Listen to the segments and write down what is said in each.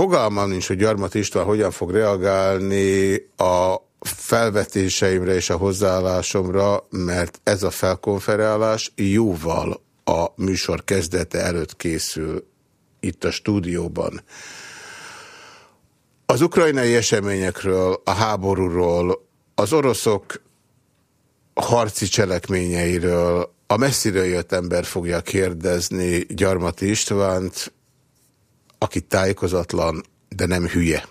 Fogalmam nincs, hogy Gyarmat István hogyan fog reagálni a felvetéseimre és a hozzáállásomra, mert ez a felkonferálás jóval a műsor kezdete előtt készül itt a stúdióban. Az ukrajnai eseményekről, a háborúról, az oroszok harci cselekményeiről a messziről jött ember fogja kérdezni Gyarmati Istvánt, aki tájékozatlan, de nem hülye.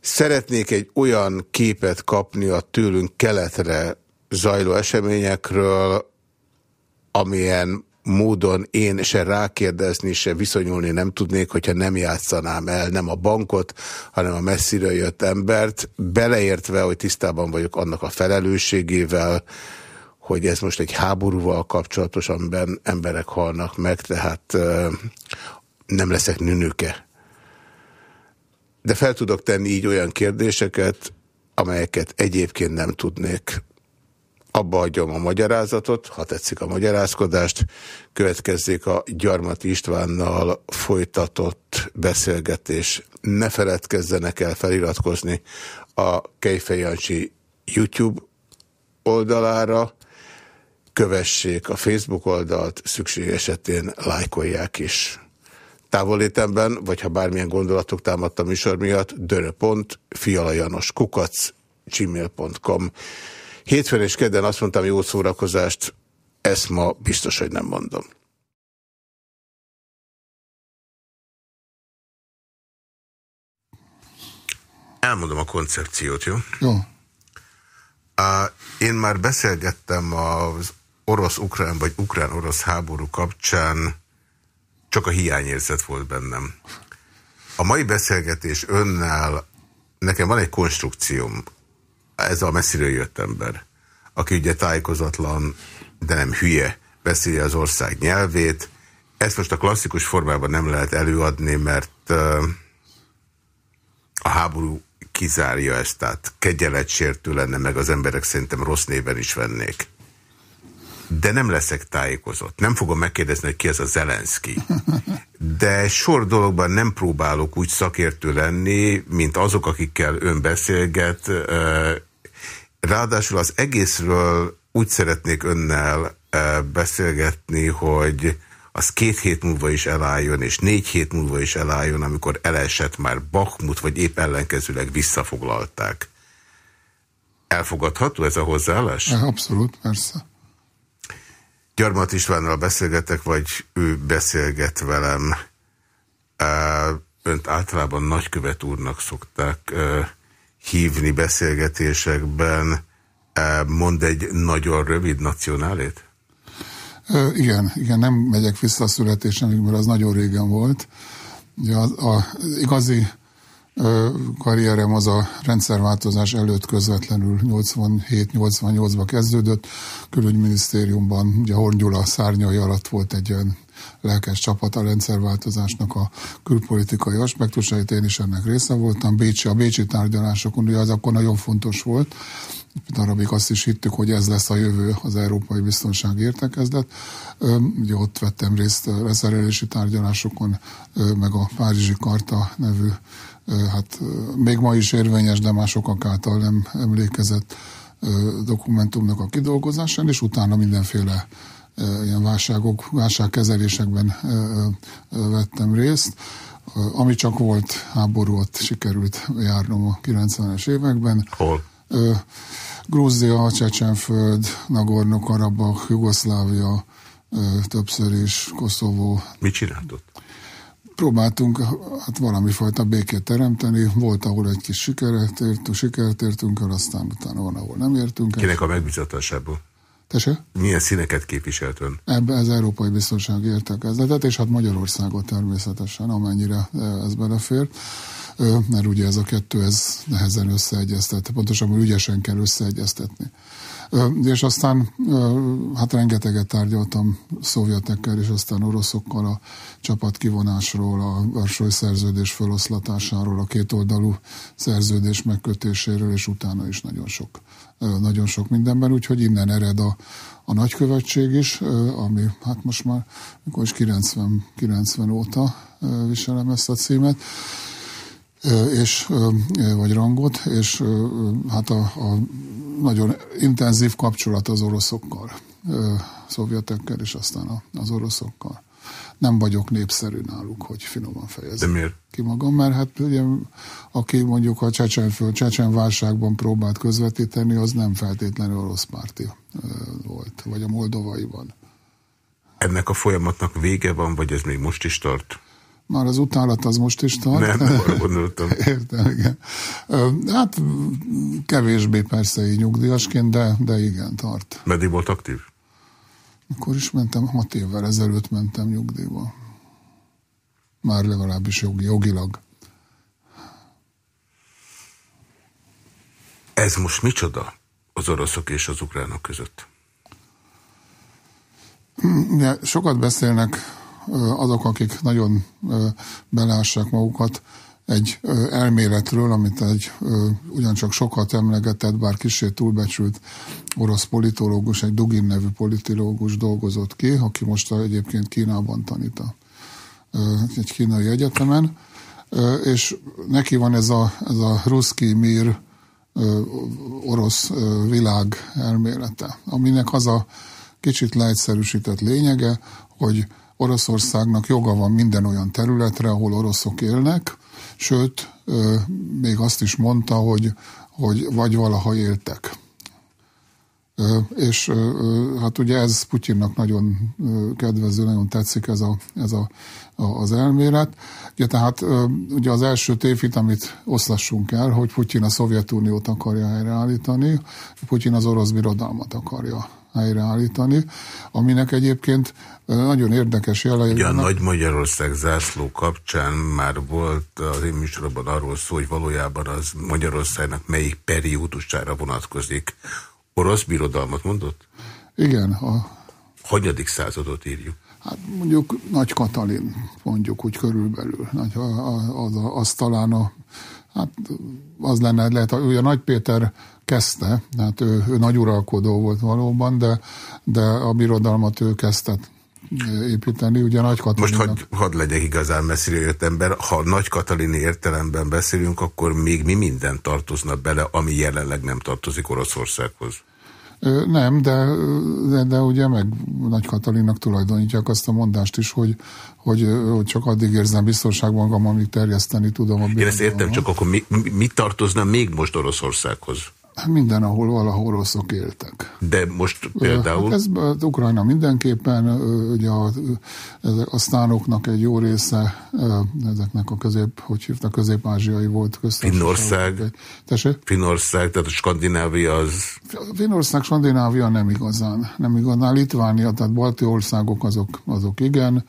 Szeretnék egy olyan képet kapni a tőlünk keletre zajló eseményekről, amilyen módon én se rákérdezni, se viszonyulni nem tudnék, hogyha nem játszanám el nem a bankot, hanem a messziről jött embert, beleértve, hogy tisztában vagyok annak a felelősségével, hogy ez most egy háborúval kapcsolatos, amiben emberek halnak meg, tehát nem leszek nőnöke. De fel tudok tenni így olyan kérdéseket, amelyeket egyébként nem tudnék. Abba adjam a magyarázatot, ha tetszik a magyarázkodást, következzék a Gyarmati Istvánnal folytatott beszélgetés. Ne feledkezzenek el feliratkozni a Kejfej Jancsi YouTube oldalára, kövessék a Facebook oldalt, szükség esetén lájkolják is. Távolétemben, vagy ha bármilyen gondolatok támadt a műsor miatt, dörö.fialajanos kukac gmail.com Hétfőn és kedden azt mondtam, jó szórakozást, ezt ma biztos, hogy nem mondom. Elmondom a koncepciót, jó? Jó. Uh, én már beszélgettem az orosz-ukrán vagy ukrán-orosz háború kapcsán csak a hiányérzet volt bennem. A mai beszélgetés önnel, nekem van egy konstrukcióm, ez a messziről jött ember, aki ugye tájékozatlan, de nem hülye, beszélje az ország nyelvét. Ezt most a klasszikus formában nem lehet előadni, mert a háború kizárja ezt, tehát kegyeletsértő lenne, meg az emberek szerintem rossz néven is vennék de nem leszek tájékozott. Nem fogom megkérdezni, hogy ki ez a Zelenszky. De sor dologban nem próbálok úgy szakértő lenni, mint azok, akikkel ön beszélget. Ráadásul az egészről úgy szeretnék önnel beszélgetni, hogy az két hét múlva is elálljon, és négy hét múlva is elálljon, amikor elesett már Bakmut, vagy épp ellenkezőleg visszafoglalták. Elfogadható ez a hozzáállás? Abszolút, persze. Gyarmat Istvánnal beszélgetek, vagy ő beszélget velem. Önt általában nagykövet úrnak szokták hívni beszélgetésekben. Mond egy nagyon rövid nacionálét? Igen, igen, nem megyek vissza a születésemig, mert az nagyon régen volt. Ugye az, a igazi karrierem az a rendszerváltozás előtt közvetlenül 87-88-ba kezdődött. Külügyminisztériumban, ugye Horn Gyula szárnyai alatt volt egy olyan lelkes csapat a rendszerváltozásnak a külpolitikai aspektusait, én is ennek része voltam. Bécsi, a bécsi tárgyalásokon, ugye az akkor nagyon fontos volt, darabig azt is hittük, hogy ez lesz a jövő az Európai Biztonsági Értekezlet. Ugye ott vettem részt leszerelési tárgyalásokon, meg a Párizsi Karta nevű hát még ma is érvényes, de már sokak által nem emlékezett dokumentumnak a kidolgozásán, és utána mindenféle ilyen válságok, válságkezelésekben vettem részt. Ami csak volt háború, ott sikerült járnom a 90-es években. Hol? Grúzia, Csecsenföld, Nagorno-Karabakh, Jugoszlávia, többször is, Koszovó. Mit csináltott? Próbáltunk hát valami fajta békét teremteni, volt, ahol egy kis sikeret értünk, sikert értünk el, aztán utána van, ahol nem értünk el. Kinek a megbizatásából? Tese? Milyen színeket képviselt ön? Ebbe az Európai Biztonsági Értekezletet, és hát Magyarországot természetesen, amennyire ez belefér mert ugye ez a kettő ez nehezen összeegyeztet, pontosabban ügyesen kell összeegyeztetni. És aztán hát rengeteget tárgyaltam szovjetekkel, és aztán oroszokkal a csapat kivonásról, a Varsói szerződés feloszlatásáról, a kétoldalú szerződés megkötéséről, és utána is nagyon sok, nagyon sok mindenben, úgyhogy innen ered a, a nagykövetség is, ami hát most már mikor is 90, 90 óta viselem ezt a címet, és, vagy rangot, és hát a, a nagyon intenzív kapcsolat az oroszokkal, szovjetekkel, és aztán az oroszokkal. Nem vagyok népszerű náluk, hogy finoman fejezem De miért? ki magam, mert hát ugye, aki mondjuk a Csecsenföld, Csecsen válságban próbált közvetíteni, az nem feltétlenül orosz párti volt, vagy a moldovaiban. Ennek a folyamatnak vége van, vagy ez még most is tart? Már az utálat az most is tart. Nem, arra gondoltam. Értem, igen. Hát kevésbé persze így nyugdíjasként, de, de igen, tart. Meddig volt aktív? Akkor is mentem, hat évvel ezelőtt mentem nyugdíjba. Már legalábbis jogi, jogilag. Ez most micsoda az oroszok és az ukránok között? Ja, sokat beszélnek azok, akik nagyon belássák magukat egy elméletről, amit egy ugyancsak sokat emlegetett, bár kicsit túlbecsült orosz politológus, egy Dugin nevű politológus dolgozott ki, aki most egyébként Kínában tanít a, egy kínai egyetemen, és neki van ez a, ez a ruszki mir orosz világ elmélete, aminek az a kicsit leegyszerűsített lényege, hogy Oroszországnak joga van minden olyan területre, ahol oroszok élnek, sőt, még azt is mondta, hogy, hogy vagy valaha éltek. És hát ugye ez Putyinnak nagyon kedvező, nagyon tetszik ez, a, ez a, az elmélet. Ugye tehát ugye az első tévhit, amit oszlassunk el, hogy Putyin a Szovjetuniót akarja helyreállítani, Putyin az orosz birodalmat akarja helyreállítani, aminek egyébként nagyon érdekes jelei Ugye a Nagy Magyarország zászló kapcsán már volt az én műsorban arról szó, hogy valójában az Magyarországnak melyik periódusára vonatkozik. Orosz birodalmat mondott? Igen. A... Hanyadik századot írjuk? Hát mondjuk Nagy Katalin, mondjuk úgy körülbelül. Nagy, az, az, az talán a, hát az lenne, lehet, hogy a Nagy Péter kezdte, hát ő, ő nagy uralkodó volt valóban, de, de a birodalmat ő kezdte építeni. Ugye Nagy Most hadd had legyek igazán messzire jött ember, ha Nagy Katalini értelemben beszélünk, akkor még mi minden tartozna bele, ami jelenleg nem tartozik Oroszországhoz? Nem, de, de, de ugye meg Nagy Katalinnak tulajdonítják azt a mondást is, hogy, hogy, hogy csak addig érzem biztonságban magam, amíg terjeszteni tudom a Én ezt értem, csak akkor mi, mi tartozna még most Oroszországhoz? Hát minden, ahol valahol oroszok éltek. De most például? Hát ez Ukrajna mindenképpen, ugye a, a sztánoknak egy jó része, ezeknek a közép, hogy hívta, közép-ázsiai volt. Finnország? Tessék? Finnország, tehát a Skandinávia az... Finnország, Skandinávia nem igazán. Nem igazán. Litvánia, tehát balti országok azok, azok igen.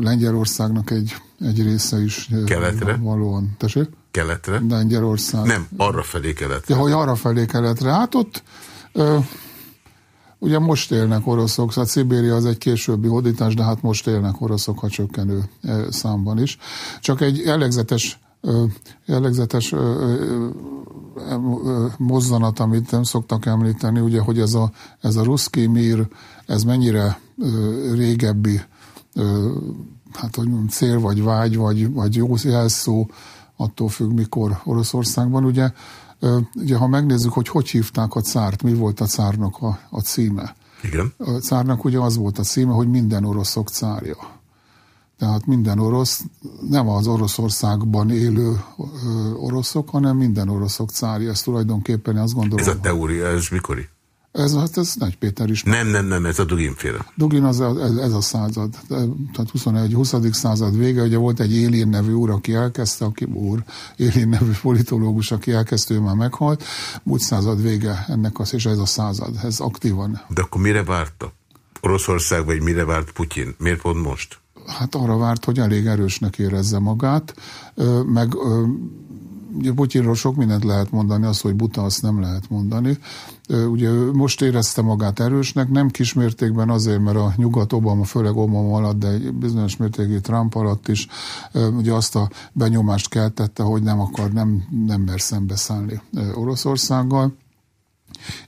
Lengyelországnak egy, egy része is. Keletre? Valóan. Tessék? Keletre? Lengyelország. Nem, arra felé keletre. Ja, hogy arra felé keletre. Hát ott ö, ugye most élnek oroszok, szóval Szibéria az egy későbbi hódítás, de hát most élnek oroszok, ha csökkenő számban is. Csak egy jellegzetes jellegzetes mozzanat, amit nem szoktak említeni, ugye, hogy ez a, ez a ruszki mír, ez mennyire régebbi hát hogy mondjam, cél, vagy vágy, vagy, vagy jó jelszó, attól függ, mikor Oroszországban. Ugye, ugye ha megnézzük, hogy hogy hívták a cárt, mi volt a cárnak a, a címe. Igen. A cárnak ugye az volt a címe, hogy minden oroszok cárja. Tehát minden orosz, nem az Oroszországban élő oroszok, hanem minden oroszok cárja. Ez tulajdonképpen azt gondolom. Ez a teória, ez mikori? Ez, hát ez Nagy Péter is. Nem, nem, nem, ez a Dugin féle. Dugin az a, ez, ez a század, tehát 21. 20. század vége, ugye volt egy Élén nevű úr, aki elkezdte, aki úr, Élén nevű politológus, aki elkezdte, ő már meghalt, múlt század vége ennek az, és ez a század, ez aktívan. De akkor mire várta? Oroszország, vagy mire várt Putyin? Miért pont most? Hát arra várt, hogy elég erősnek érezze magát, meg Putyinról sok mindent lehet mondani, az, hogy buta, azt nem lehet mondani. Ugye most érezte magát erősnek, nem kismértékben azért, mert a nyugat Obama, főleg Obama alatt, de bizonyos mértékű Trump alatt is ugye azt a benyomást keltette, hogy nem akar, nem, nem mer szembeszállni Oroszországgal.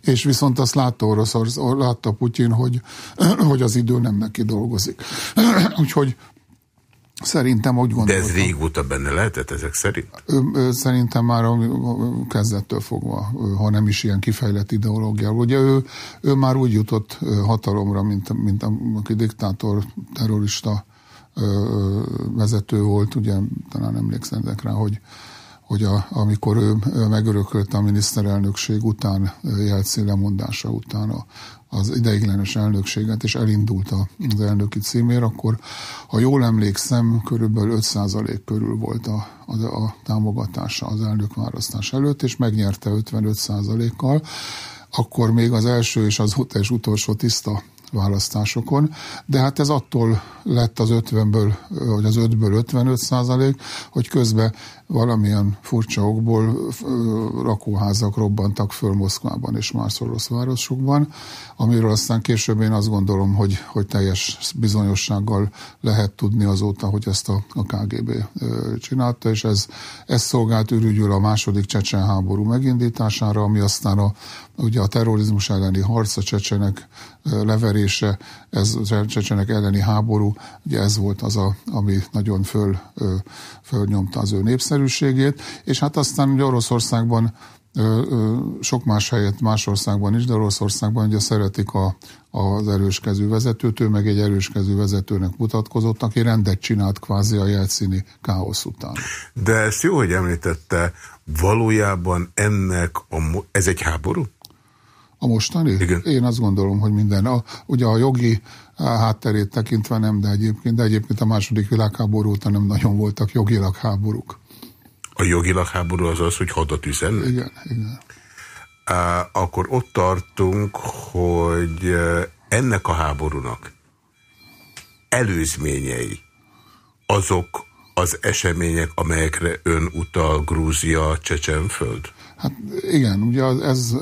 És viszont azt látta, Oroszország, látta Putyin, hogy, hogy az idő nem neki dolgozik. Úgyhogy Szerintem úgy gondolom. De ez régóta benne lehetett ezek szerint? Szerintem már a kezdettől fogva, ha nem is ilyen kifejlett ideológia. Ugye ő, ő már úgy jutott hatalomra, mint, mint a, aki diktátor, terrorista vezető volt, ugye talán emlékszem rá, hogy hogy a, amikor ő, megörökölte a miniszterelnökség után, Jelcin lemondása után a, az ideiglenes elnökséget, és elindult az elnöki címér, akkor, ha jól emlékszem, körülbelül 5% körül volt a, a, a támogatása az elnökválasztás előtt, és megnyerte 55%-kal. Akkor még az első és az és utolsó tiszta választásokon, de hát ez attól lett az 50-ből, vagy az 5-ből 55 százalék, hogy közben valamilyen furcsa okból rakóházak robbantak föl Moszkvában és más orosz városokban, amiről aztán később én azt gondolom, hogy, hogy teljes bizonyossággal lehet tudni azóta, hogy ezt a, a KGB csinálta, és ez, ez szolgált ürügyül a második csecsen háború megindítására, ami aztán a, ugye a terrorizmus elleni harc, a csecsenek leverése, ez csecsenek elleni háború, ugye ez volt az, a, ami nagyon föl, fölnyomta az ő népszerűségét, és hát aztán ugye Oroszországban sok más helyet más országban is, de Oroszországban ugye szeretik a, az erőskező vezetőt, ő meg egy erőskező vezetőnek mutatkozott, aki rendet csinált kvázi a jelszíni káosz után. De ezt jó, hogy említette, valójában ennek, a, ez egy háború? A mostani? Igen. Én azt gondolom, hogy minden. A, ugye a jogi hátterét tekintve nem, de egyébként, de egyébként a második világháború óta nem nagyon voltak jogilag háborúk. A jogilag háború az az, hogy hadat üzennek? Igen, igen. Uh, akkor ott tartunk, hogy ennek a háborúnak előzményei azok az események, amelyekre ön utal Grúzia, Csecsenföld? Hát igen, ugye ez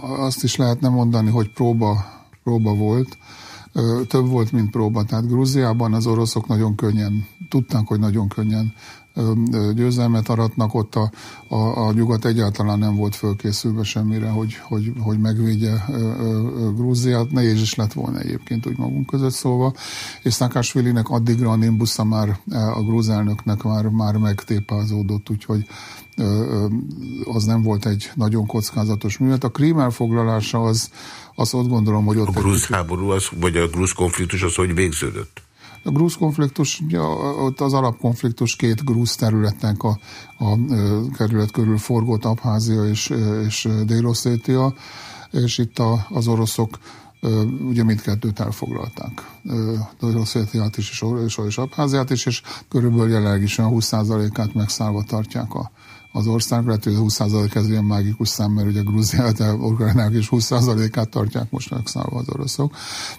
azt is lehetne mondani, hogy próba, próba volt, több volt, mint próba. Tehát Grúziában az oroszok nagyon könnyen, tudták, hogy nagyon könnyen győzelmet aratnak, ott a, a, a nyugat egyáltalán nem volt fölkészülve semmire, hogy, hogy, hogy megvédje Grúziát, nehéz is lett volna egyébként úgy magunk között szólva, és Szakásvilinek addigra a nimbusza már a grúz elnöknek már, már megtépázódott, úgyhogy az nem volt egy nagyon kockázatos művet. A krím elfoglalása az, az ott gondolom, hogy ott... A grúz háború, az, vagy a grúz konfliktus az hogy végződött? A grúz konfliktus, ja, ott az alapkonfliktus két grúz területnek a, a, a kerület körül forgott Abházia és, és Délosszétia, és itt a, az oroszok ugye mindkettőt elfoglalták. Délosszétiát is, és, és Abháziát is, és körülbelül jelenleg is olyan 20%-át megszállva tartják a, az ország, lehet, hogy 20% ez ilyen mágikus szám, mert ugye Grúziát, Ukrajnák is 20%-át tartják most megszállva az oroszok.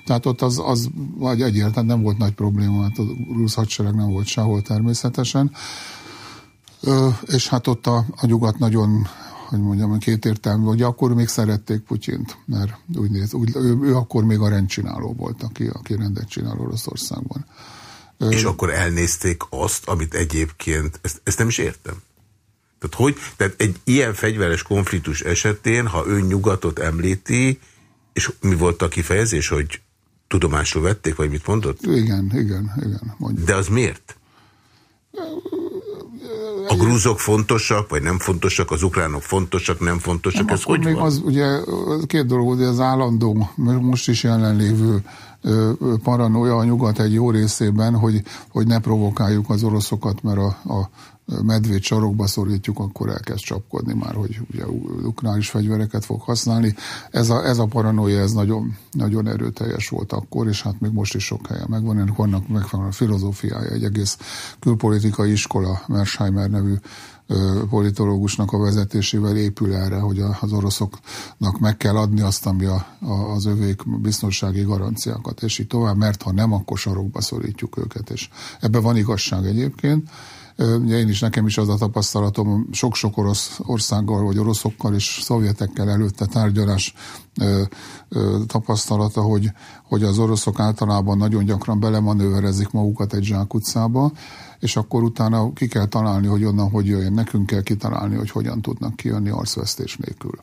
Tehát ott az, az vagy egyértelműen nem volt nagy probléma, mert hát a grúz hadsereg nem volt sehol természetesen. Ö, és hát ott a, a nyugat nagyon hogy mondjam, kétértelmű, hogy akkor még szerették Putyint, mert úgy néz, úgy, ő, ő akkor még a rendcsináló volt, aki, aki rendet csinál Oroszországban. És ö, akkor elnézték azt, amit egyébként, ezt, ezt nem is értem. Tehát, hogy, tehát egy ilyen fegyveres konfliktus esetén, ha ön nyugatot említi, és mi volt a kifejezés, hogy tudomásul vették, vagy mit mondott? Igen, igen, igen. Mondjuk. De az miért? A grúzok fontosak, vagy nem fontosak, az ukránok fontosak, nem fontosak, nem, ez hogy még van? Az, ugye két dolog, hogy az állandó, most is jelenlévő paranoia a nyugat egy jó részében, hogy, hogy ne provokáljuk az oroszokat, mert a, a medvét sarokba szorítjuk, akkor elkezd csapkodni már, hogy ugye ukránis fegyvereket fog használni. Ez a, ez a paranoia, ez nagyon, nagyon erőteljes volt akkor, és hát még most is sok helyen megvan. Ennek vannak megfelelően filozófiája, egy egész külpolitikai iskola, Mersheimer nevű politológusnak a vezetésével épül erre, hogy az oroszoknak meg kell adni azt, ami a, a, az övék biztonsági garanciákat, és így tovább, mert ha nem, akkor sarokba szorítjuk őket, és ebben van igazság egyébként. Ugye én is, nekem is az a tapasztalatom, sok-sok orosz országgal, vagy oroszokkal és szovjetekkel előtte tárgyalás ö, ö, tapasztalata, hogy, hogy az oroszok általában nagyon gyakran belemanőverezik magukat egy zsákutcába, és akkor utána ki kell találni, hogy onnan hogy jöjjön. Nekünk kell kitalálni, hogy hogyan tudnak kijönni arcvesztés nélkül.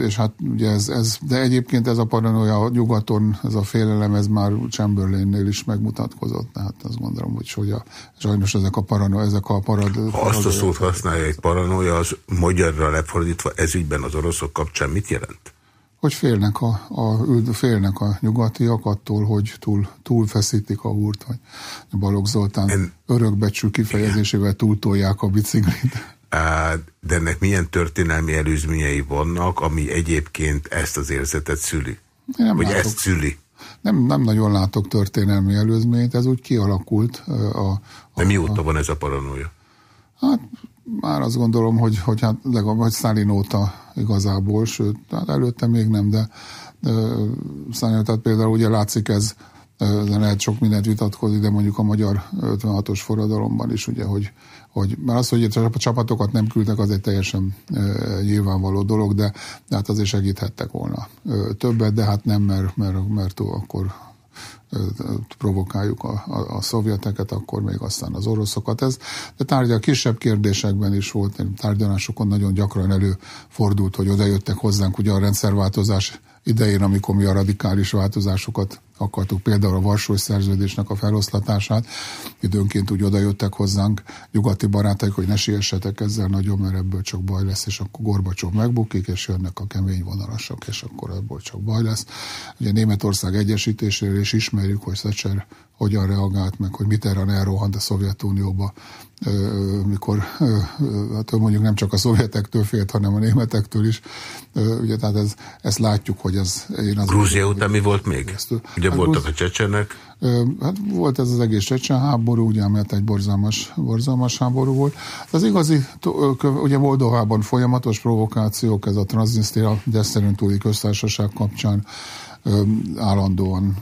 És hát ugye ez, ez, de egyébként ez a paranoia nyugaton, ez a félelem, ez már Chamberlainnél is megmutatkozott, tehát azt gondolom, hogy, hogy a, sajnos ezek a paranoia, ezek a parad... Ha azt a szót használja egy paranoia, az magyarra lefordítva ezügyben az oroszok kapcsán mit jelent? hogy félnek a, a, félnek a nyugatiak attól, hogy túl, túl feszítik a húrt, vagy Balogh Zoltán en... örökbecsű kifejezésével túltolják a biciklit. De ennek milyen történelmi előzményei vannak, ami egyébként ezt az érzetet szüli? Nem vagy látok, ezt szüli? Nem, nem nagyon látok történelmi előzményt, ez úgy kialakult. A, a, De mióta a, van ez a paranoia? Hát már azt gondolom, hogy, hogy hát legalább hogy Szálin óta igazából, sőt, hát előtte még nem, de, de Szálin, tehát például ugye látszik ez, de lehet sok mindent vitatkozni, de mondjuk a magyar 56-os forradalomban is, ugye, hogy, hogy mert az, hogy a csapatokat nem küldtek, az egy teljesen nyilvánvaló dolog, de, de hát azért segíthettek volna többet, de hát nem, mert, mert, mert akkor provokáljuk a, a, a szovjeteket, akkor még aztán az oroszokat. Ez, de tárgyal kisebb kérdésekben is volt, tárgyalásokon nagyon gyakran előfordult, hogy odajöttek hozzánk ugye a rendszerváltozás idején, amikor mi a radikális változásokat akartuk, például a Varsói Szerződésnek a feloszlatását, időnként úgy odajöttek hozzánk nyugati barátaik, hogy ne siessetek ezzel nagyon, mert ebből csak baj lesz, és akkor Gorbacsov megbukik, és jönnek a kemény vonalasok, és akkor ebből csak baj lesz. Ugye Németország egyesítéséről is ismerjük, hogy Thatcher hogyan reagált meg, hogy Mitterrand elrohant a Szovjetunióba, mikor hát mondjuk nem csak a szovjetektől félt, hanem a németektől is. Ugye, tehát ez, ezt látjuk, hogy ez... Én az Grúzia után mi volt még? Ezt, ugye hát voltak Grúz... a csecsenek. Hát volt ez az egész csecsen háború, ugye, mert egy borzalmas, borzalmas háború volt. Az igazi, ugye Moldovában folyamatos provokációk, ez a Transnistria, de szerint túli köztársaság kapcsán állandóan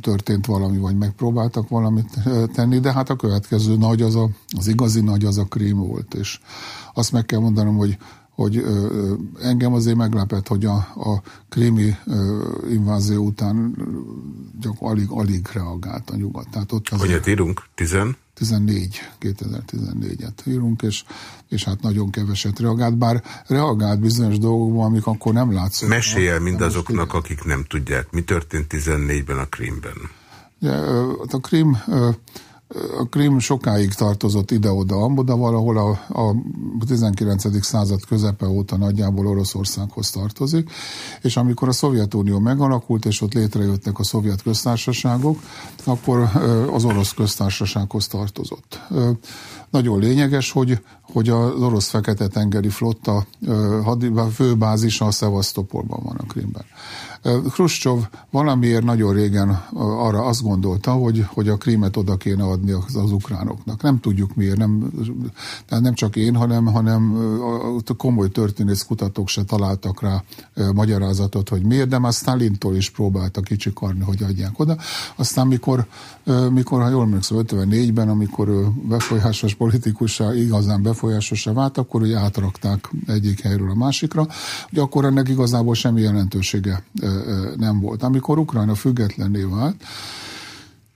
történt valami, vagy megpróbáltak valamit tenni, de hát a következő nagy az a, az igazi nagy az a krím volt, és azt meg kell mondanom, hogy hogy engem azért meglepett, hogy a, a krími invázió után csak alig, alig reagált a nyugat. Tehát ott azért... Hogy írunk? Tizen? 14, 2014-et írunk, és, és hát nagyon keveset reagált, bár reagált bizonyos dolgokban, amik akkor nem látszott. Mesélj mindazoknak, akik nem tudják, mi történt 14-ben a Krímben. Ja, a Krím a Krim sokáig tartozott ide-oda, de valahol a, a 19. század közepe óta nagyjából Oroszországhoz tartozik, és amikor a Szovjetunió megalakult, és ott létrejöttek a szovjet köztársaságok, akkor az orosz köztársasághoz tartozott. Nagyon lényeges, hogy, hogy az orosz fekete-tengeri flotta főbázisa a Szevasztopolban van a Krimben. Khrushchev valamiért nagyon régen arra azt gondolta, hogy, hogy a krímet oda kéne adni az, az ukránoknak. Nem tudjuk miért, nem, nem csak én, hanem, hanem a komoly történész kutatók se találtak rá magyarázatot, hogy miért, de már Stalintól is próbálta kicsikarni, hogy adják oda. Aztán mikor, mikor ha jól emlékszem, 54-ben, amikor ő befolyásos politikussá, igazán befolyásosá vált, akkor ugye átrakták egyik helyről a másikra, hogy akkor ennek igazából semmi jelentősége nem volt. Amikor Ukrajna függetlenné vált,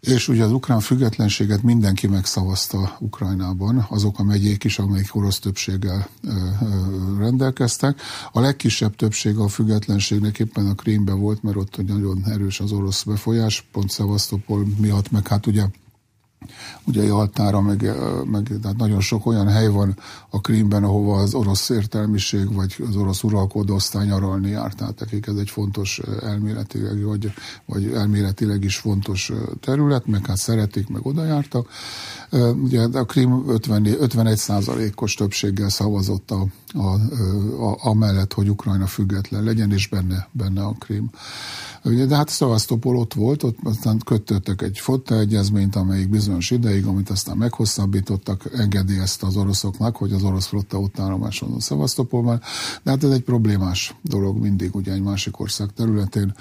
és ugye az ukrán függetlenséget mindenki megszavazta Ukrajnában, azok a megyék is, amelyik orosz többséggel rendelkeztek. A legkisebb többség a függetlenségnek éppen a Krímben volt, mert ott nagyon erős az orosz befolyás, pont Szevasztopol miatt, meg hát ugye ugye Jaltára, meg, meg tehát nagyon sok olyan hely van a Krímben, ahova az orosz értelmiség vagy az orosz uralkodó osztály nyaralni járt, tehát nekik ez egy fontos elméletileg, vagy, vagy elméletileg is fontos terület, meg hát szeretik, meg oda jártak. Ugye a Krím 50, 51 százalékos többséggel szavazott a, a, a, amellett, hogy Ukrajna független legyen, és benne, benne a Krím. Ugye, de hát Szevasztopol ott volt, ott aztán kötöttek egy fotta egyezményt, amelyik bizonyos ideig, amit aztán meghosszabbítottak, engedélyezte az oroszoknak, hogy az orosz flotta ott állomáson a Szevasztopolban. De hát ez egy problémás dolog mindig, ugye egy másik ország területén.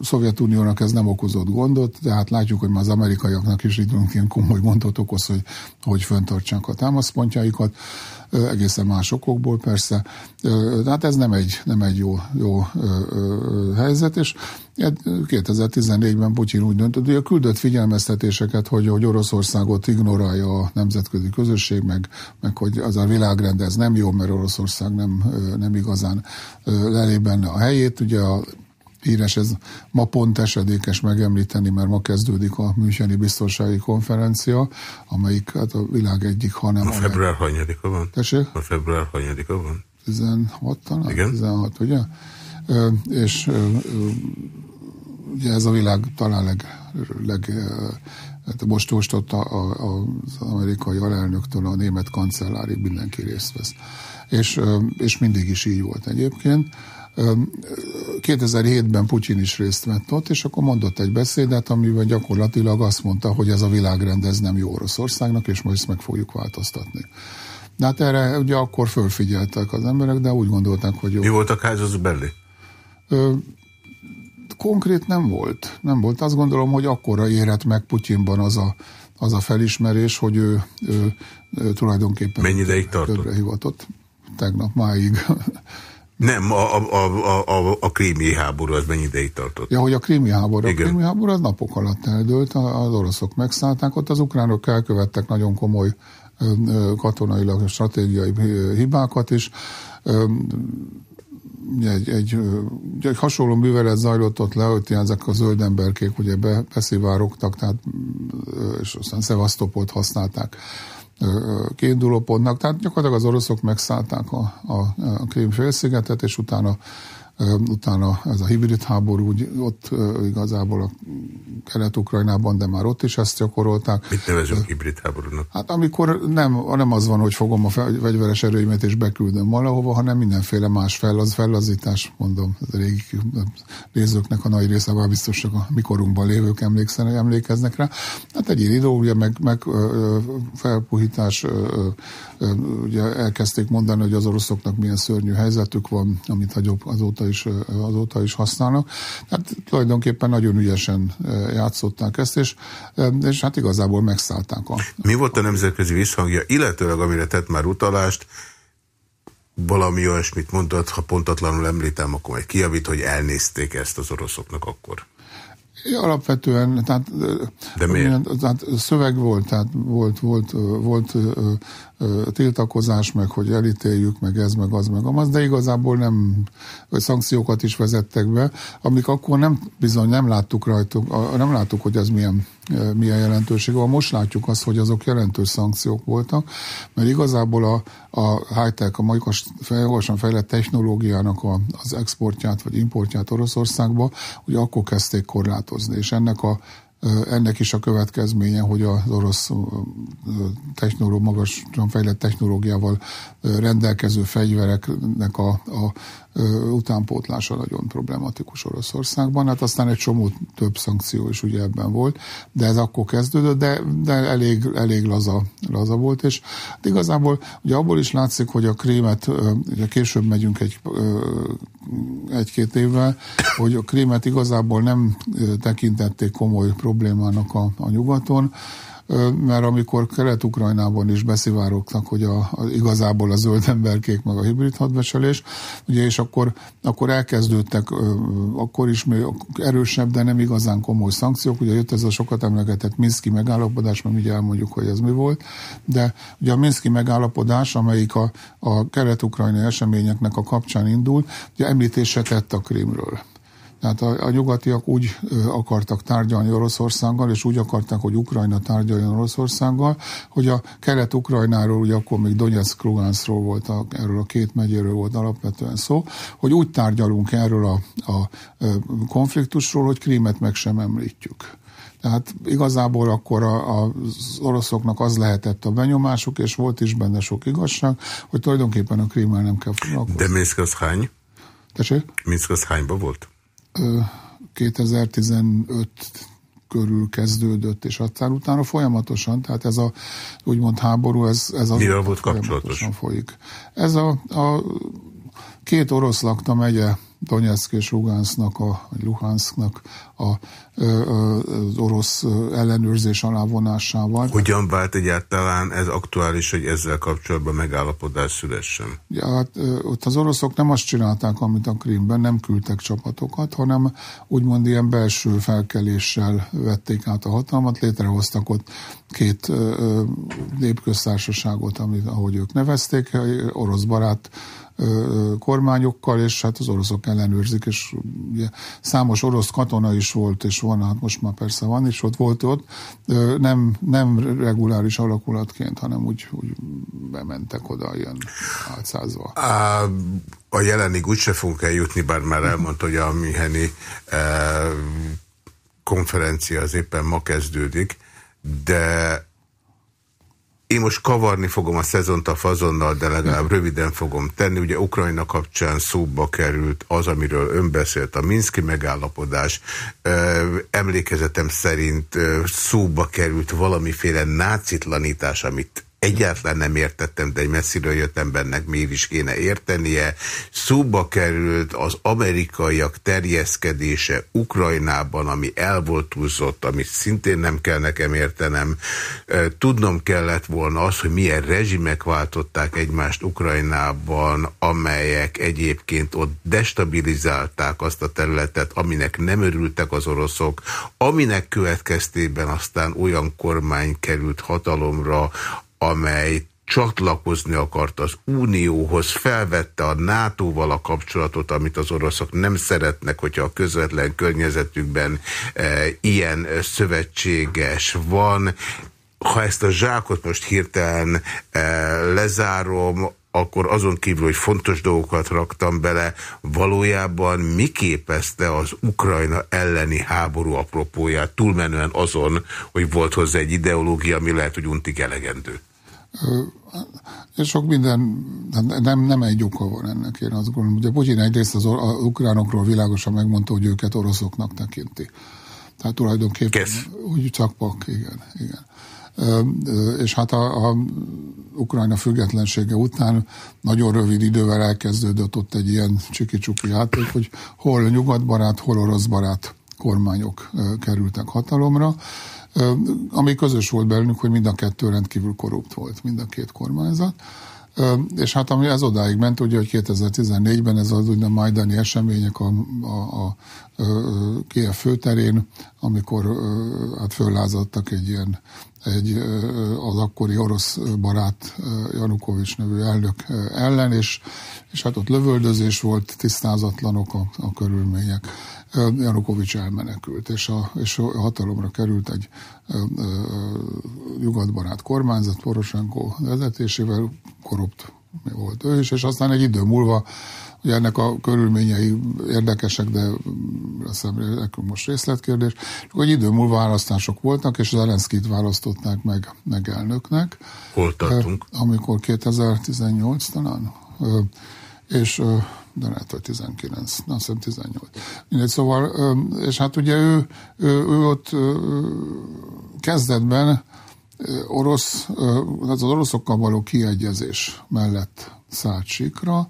Szovjetuniónak ez nem okozott gondot, de hát látjuk, hogy már az amerikaiaknak is időnként komoly gondot okoz, hogy, hogy föntartsák a támaszpontjaikat egészen más okokból persze. Tehát ez nem egy, nem egy jó, jó helyzet, és 2014-ben Putyin úgy döntött, hogy a küldött figyelmeztetéseket hogy, hogy Oroszországot ignorálja a nemzetközi közösség, meg, meg hogy az a világrend ez nem jó, mert Oroszország nem, nem igazán lelé benne a helyét. Ugye a híres, ez ma pont esedékes megemlíteni, mert ma kezdődik a Müncheni Biztonsági Konferencia, amelyik hát a világ egyik, hanem... A február hanyadika van? Tessék? A február hanyadika van? 16 talán? Igen. 16, ugye? Ö, és ö, ugye ez a világ talán leg, leg hát most, most ott a, a, az amerikai alelnöktől a német kancellárig mindenki részt vesz. És, és mindig is így volt egyébként. 2007-ben Putyin is részt vett ott, és akkor mondott egy beszédet, amiben gyakorlatilag azt mondta, hogy ez a világrend ez nem jó Oroszországnak, és most ezt meg fogjuk változtatni. De hát erre ugye akkor fölfigyeltek az emberek, de úgy gondolták, hogy jó. Mi volt a Kaiser belli? konkrét nem volt. Nem volt. Azt gondolom, hogy akkora érett meg Putyinban az a, az a felismerés, hogy ő, ő, ő tulajdonképpen... Mennyi ideig tartott? hivatott. Tegnap máig. Nem, a, a, a, a, a krími háború az mennyi ideig tartott? Ja, hogy a krími háború. Igen. A krími háború az napok alatt eldőlt, az oroszok megszállták, ott az ukránok elkövettek nagyon komoly katonailag stratégiai hibákat is egy, egy, egy hasonló művelet zajlott ott le, hogy ezek a zöld emberkék ugye be, beszivárogtak, tehát, és aztán Szevasztopolt használták kiindulópontnak, tehát gyakorlatilag az oroszok megszállták a, a, a Krím félszigetet, és utána utána ez a hibrid háború, úgy, ott igazából a Kelet-Ukrajnában, de már ott is ezt gyakorolták. Mit nevezünk hibrid háborúnak? Hát amikor nem, nem az van, hogy fogom a fegyveres erőimet és beküldöm valahova, hanem mindenféle más fellaz, fellazítás, mondom, a régi nézőknek a nagy része már biztos csak a mikorunkban lévők emlékszenek, emlékeznek rá. Hát egy idő, ugye meg, meg felpuhítás, ugye elkezdték mondani, hogy az oroszoknak milyen szörnyű helyzetük van, amit azóta is, azóta is használnak. Tehát tulajdonképpen nagyon ügyesen játszották ezt, és, és hát igazából megszállták a... Mi volt a nemzetközi visszhangja, illetőleg amire tett már utalást, valami olyasmit mondott, ha pontatlanul említem, akkor majd kiavít, hogy elnézték ezt az oroszoknak akkor. Alapvetően, tehát, De miért? tehát szöveg volt, tehát volt, volt, volt tiltakozás, meg hogy elítéljük, meg ez, meg az, meg amaz, de igazából nem szankciókat is vezettek be, amik akkor nem bizony nem láttuk rajtuk, nem láttuk, hogy ez milyen, milyen jelentőség van. Most látjuk azt, hogy azok jelentős szankciók voltak, mert igazából a, a high-tech, a magasan fejlett technológiának a, az exportját vagy importját Oroszországba, ugye akkor kezdték korlátozni, és ennek a ennek is a következménye, hogy az orosz technológ, magasan fejlett technológiával rendelkező fegyvereknek a, a utánpótlása nagyon problematikus Oroszországban. Hát aztán egy csomó több szankció is ugye ebben volt, de ez akkor kezdődött, de, de elég, elég laza, laza volt, és hát igazából ugye abból is látszik, hogy a krémet, ugye később megyünk egy, egy-két évvel, hogy a krémet igazából nem tekintették komoly problémának a, a nyugaton, mert amikor Kelet-Ukrajnában is beszivárogtak, hogy a, a, igazából a zöld emberkék meg a hibrid hadbeselés, ugye, és akkor, akkor elkezdődtek akkor is még erősebb, de nem igazán komoly szankciók. Ugye jött ez a sokat emlegetett Minszki megállapodás, mert ugye elmondjuk, hogy ez mi volt, de ugye a Minszki megállapodás, amelyik a, a kelet-ukrajnai eseményeknek a kapcsán indul, ugye említésre tett a Krimről. Tehát a, a nyugatiak úgy akartak tárgyalni Oroszországgal, és úgy akarták, hogy Ukrajna tárgyaljon Oroszországgal, hogy a kelet-Ukrajnáról, ugye akkor még Donetsk Luganskról volt, a, erről a két megyéről volt alapvetően szó, hogy úgy tárgyalunk erről a, a, konfliktusról, hogy Krímet meg sem említjük. Tehát igazából akkor a, a, az oroszoknak az lehetett a benyomásuk, és volt is benne sok igazság, hogy tulajdonképpen a Krímmel nem kell foglalkozni. De Minsk az hány? Tessék? Minsk az hányban volt? 2015 körül kezdődött, és aztán utána folyamatosan, tehát ez a úgymond háború, ez, ez az Mivel volt kapcsolatos? folyik. Ez a, a két orosz lakta megye Donetsk és Lugansknak, a, Luhansknak a, az orosz ellenőrzés alá vonásával. Hogyan vált egyáltalán ez aktuális, hogy ezzel kapcsolatban megállapodás szülessen? Ja, hát, ott az oroszok nem azt csinálták, amit a Krímben, nem küldtek csapatokat, hanem úgymond ilyen belső felkeléssel vették át a hatalmat, létrehoztak ott két népköztársaságot, amit, ahogy ők nevezték, orosz barát kormányokkal, és hát az oroszok ellenőrzik, és ugye számos orosz katona is volt, és van, hát most már persze van, és ott volt ott, nem, nem reguláris alakulatként, hanem úgy, úgy bementek oda ilyen átszázva. A, a jelenig úgyse fogunk eljutni, bár már elmondta, hogy a Miheni e, konferencia az éppen ma kezdődik, de én most kavarni fogom a szezont a fazonnal, de legalább röviden fogom tenni. Ugye Ukrajna kapcsán szóba került az, amiről ön beszélt, a Minszki megállapodás. Emlékezetem szerint szóba került valamiféle nácitlanítás, amit egyáltalán nem értettem, de egy messziről jött embernek miért is kéne értenie. Szóba került az amerikaiak terjeszkedése Ukrajnában, ami el volt túlzott, amit szintén nem kell nekem értenem. Tudnom kellett volna az, hogy milyen rezsimek váltották egymást Ukrajnában, amelyek egyébként ott destabilizálták azt a területet, aminek nem örültek az oroszok, aminek következtében aztán olyan kormány került hatalomra, amely csatlakozni akart az Unióhoz, felvette a NATO-val a kapcsolatot, amit az oroszok nem szeretnek, hogyha a közvetlen környezetükben e, ilyen szövetséges van. Ha ezt a zsákot most hirtelen e, lezárom, akkor azon kívül, hogy fontos dolgokat raktam bele, valójában mi képezte az Ukrajna elleni háború apropóját, túlmenően azon, hogy volt hozzá egy ideológia, ami lehet, hogy untig elegendő? És sok minden, nem, nem egy oka van ennek, én azt gondolom. Ugye Putyin egyrészt az, az ukránokról világosan megmondta, hogy őket oroszoknak tekinti. Tehát tulajdonképpen Kész. úgy csak pak, igen, igen. És hát a, a Ukrajna függetlensége után nagyon rövid idővel elkezdődött ott egy ilyen csiki-csuki játék, hogy hol nyugatbarát, hol oroszbarát kormányok kerültek hatalomra ami közös volt belőlük, hogy mind a kettő rendkívül korrupt volt, mind a két kormányzat. És hát ami ez odáig ment, ugye, hogy 2014-ben ez az úgynevezett majdani események a, a, a, a Kiev főterén, amikor hát föllázadtak egy ilyen egy, az akkori orosz barát Janukovics nevű elnök ellen, és, és hát ott lövöldözés volt, tisztázatlanok a, a körülmények. Janukovics elmenekült, és a, és a hatalomra került egy nyugatbarát kormányzat, Poroshenko vezetésével, korrupt volt ő is, és aztán egy idő múlva, ennek a körülményei érdekesek, de nekünk most részletkérdés, csak egy idő múlva választások voltak, és az Zelenszkit választották meg, meg elnöknek. Hol tartunk? Amikor 2018 talán, és de lehet, hogy 19, nem hiszem 18. Mindegy, szóval, és hát ugye ő, ő, ő ott kezdetben orosz, az oroszokkal való kiegyezés mellett szállt sikra,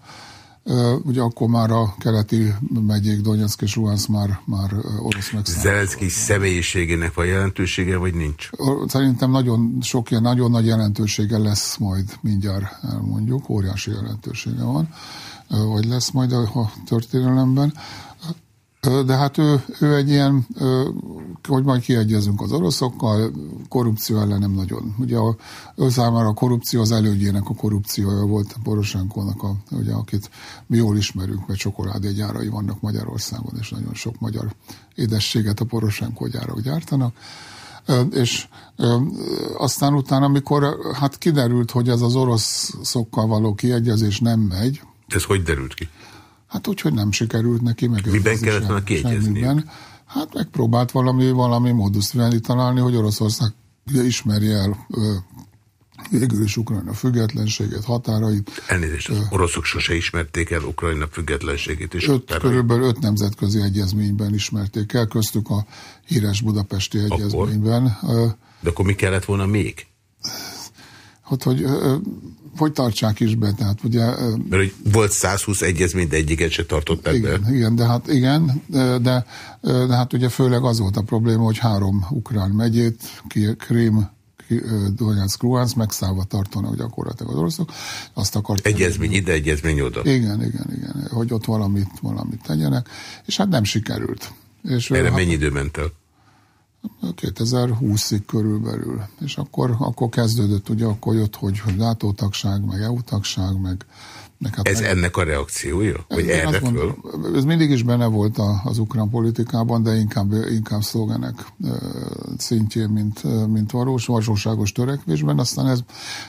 Ugye akkor már a keleti megyék, Donetsk és Luhansk már, már orosz megszállás. Zelenszky személyiségének van jelentősége, vagy nincs? Szerintem nagyon sok ilyen nagyon nagy jelentősége lesz majd, mindjárt elmondjuk, óriási jelentősége van vagy lesz majd a történelemben. De hát ő, ő egy ilyen, hogy majd kiegyezünk az oroszokkal, korrupció ellen nem nagyon. Ugye a, ő számára a korrupció az elődjének a korrupciója volt a Poroshenkónak, a, ugye, akit mi jól ismerünk, mert csokoládégyárai vannak Magyarországon, és nagyon sok magyar édességet a Poroshenko gyárak gyártanak és aztán utána, amikor hát kiderült, hogy ez az oroszokkal való kiegyezés nem megy, ez hogy derült ki? Hát úgy, hogy nem sikerült neki. Meg Miben kellett volna kiegyezni? Hát megpróbált valami, valami móduszt találni, hogy Oroszország ismerje el végül is Ukrajna függetlenségét, határait. Elnézést, az oroszok sose ismerték el Ukrajna függetlenségét és öt, határait. Körülbelül öt nemzetközi egyezményben ismerték el, köztük a híres budapesti egyezményben. Akkor? De akkor mi kellett volna még? hogy, hogy hogy tartsák is be, tehát ugye... Mert hogy volt 120 egyezmény, de egyiket se tartották igen, be. Igen, de hát igen, de, de, de hát ugye főleg az volt a probléma, hogy három ukrán megyét, Krím, Donetsk, Luhansk megszállva tartanak gyakorlatilag az oroszok. Azt akart egyezmény ide, egyezmény oda. Igen, igen, igen, hogy ott valamit, valamit tegyenek, és hát nem sikerült. És Erre hát, mennyi idő ment el? 2020-ig körülbelül. És akkor, akkor kezdődött, ugye akkor jött, hogy, hogy látótagság, meg EU-tagság, meg Hát ez meg... ennek a reakciója? Vagy erre mondom, Ez mindig is benne volt a, az ukrán politikában, de inkább, inkább szlogenek szintjén, mint, mint valós, valóságos törekvésben. Aztán ez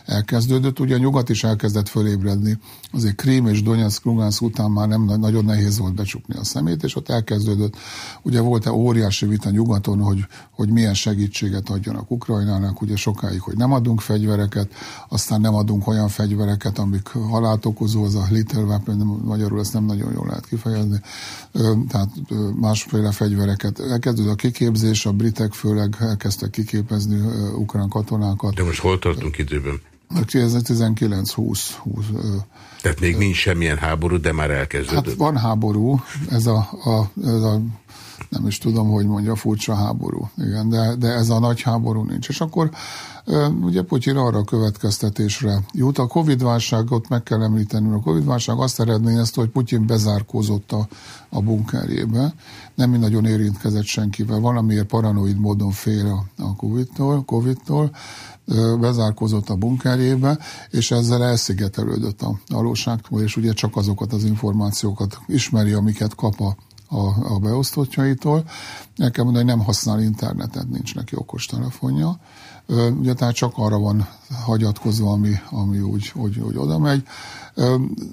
elkezdődött, ugye a nyugat is elkezdett fölébredni. Azért Krím és Donetsk, Lugansk után már nem nagyon nehéz volt becsukni a szemét, és ott elkezdődött. Ugye volt-e óriási vita nyugaton, hogy, hogy milyen segítséget adjanak Ukrajnának, ugye sokáig, hogy nem adunk fegyvereket, aztán nem adunk olyan fegyvereket, amik halált okozó az a little weapon, magyarul ezt nem nagyon jól lehet kifejezni, tehát másféle fegyvereket. Elkezdődött a kiképzés, a britek főleg elkezdtek kiképezni ukrán katonákat. De most hol tartunk időben? 2019-20. Tehát még nincs semmilyen háború, de már elkezdődött. Hát van háború, ez a, a, ez a nem is tudom, hogy mondja, furcsa háború. Igen, de, de ez a nagy háború nincs. És akkor ugye Putyin arra a következtetésre jut. A Covid-válságot meg kell említeni, a Covid-válság azt eredményezte, hogy Putyin bezárkózott a, a bunkerjébe, nem nagyon érintkezett senkivel, valamiért paranoid módon fél a, Covid-tól, COVID-tól, bezárkozott a bunkerjébe, és ezzel elszigetelődött a valóságtól, és ugye csak azokat az információkat ismeri, amiket kap a a, a beosztottjaitól. El kell mondani, hogy nem használ internetet, nincs neki okostelefonja. Ugye tehát csak arra van hagyatkozva, ami, ami úgy, úgy, úgy oda megy.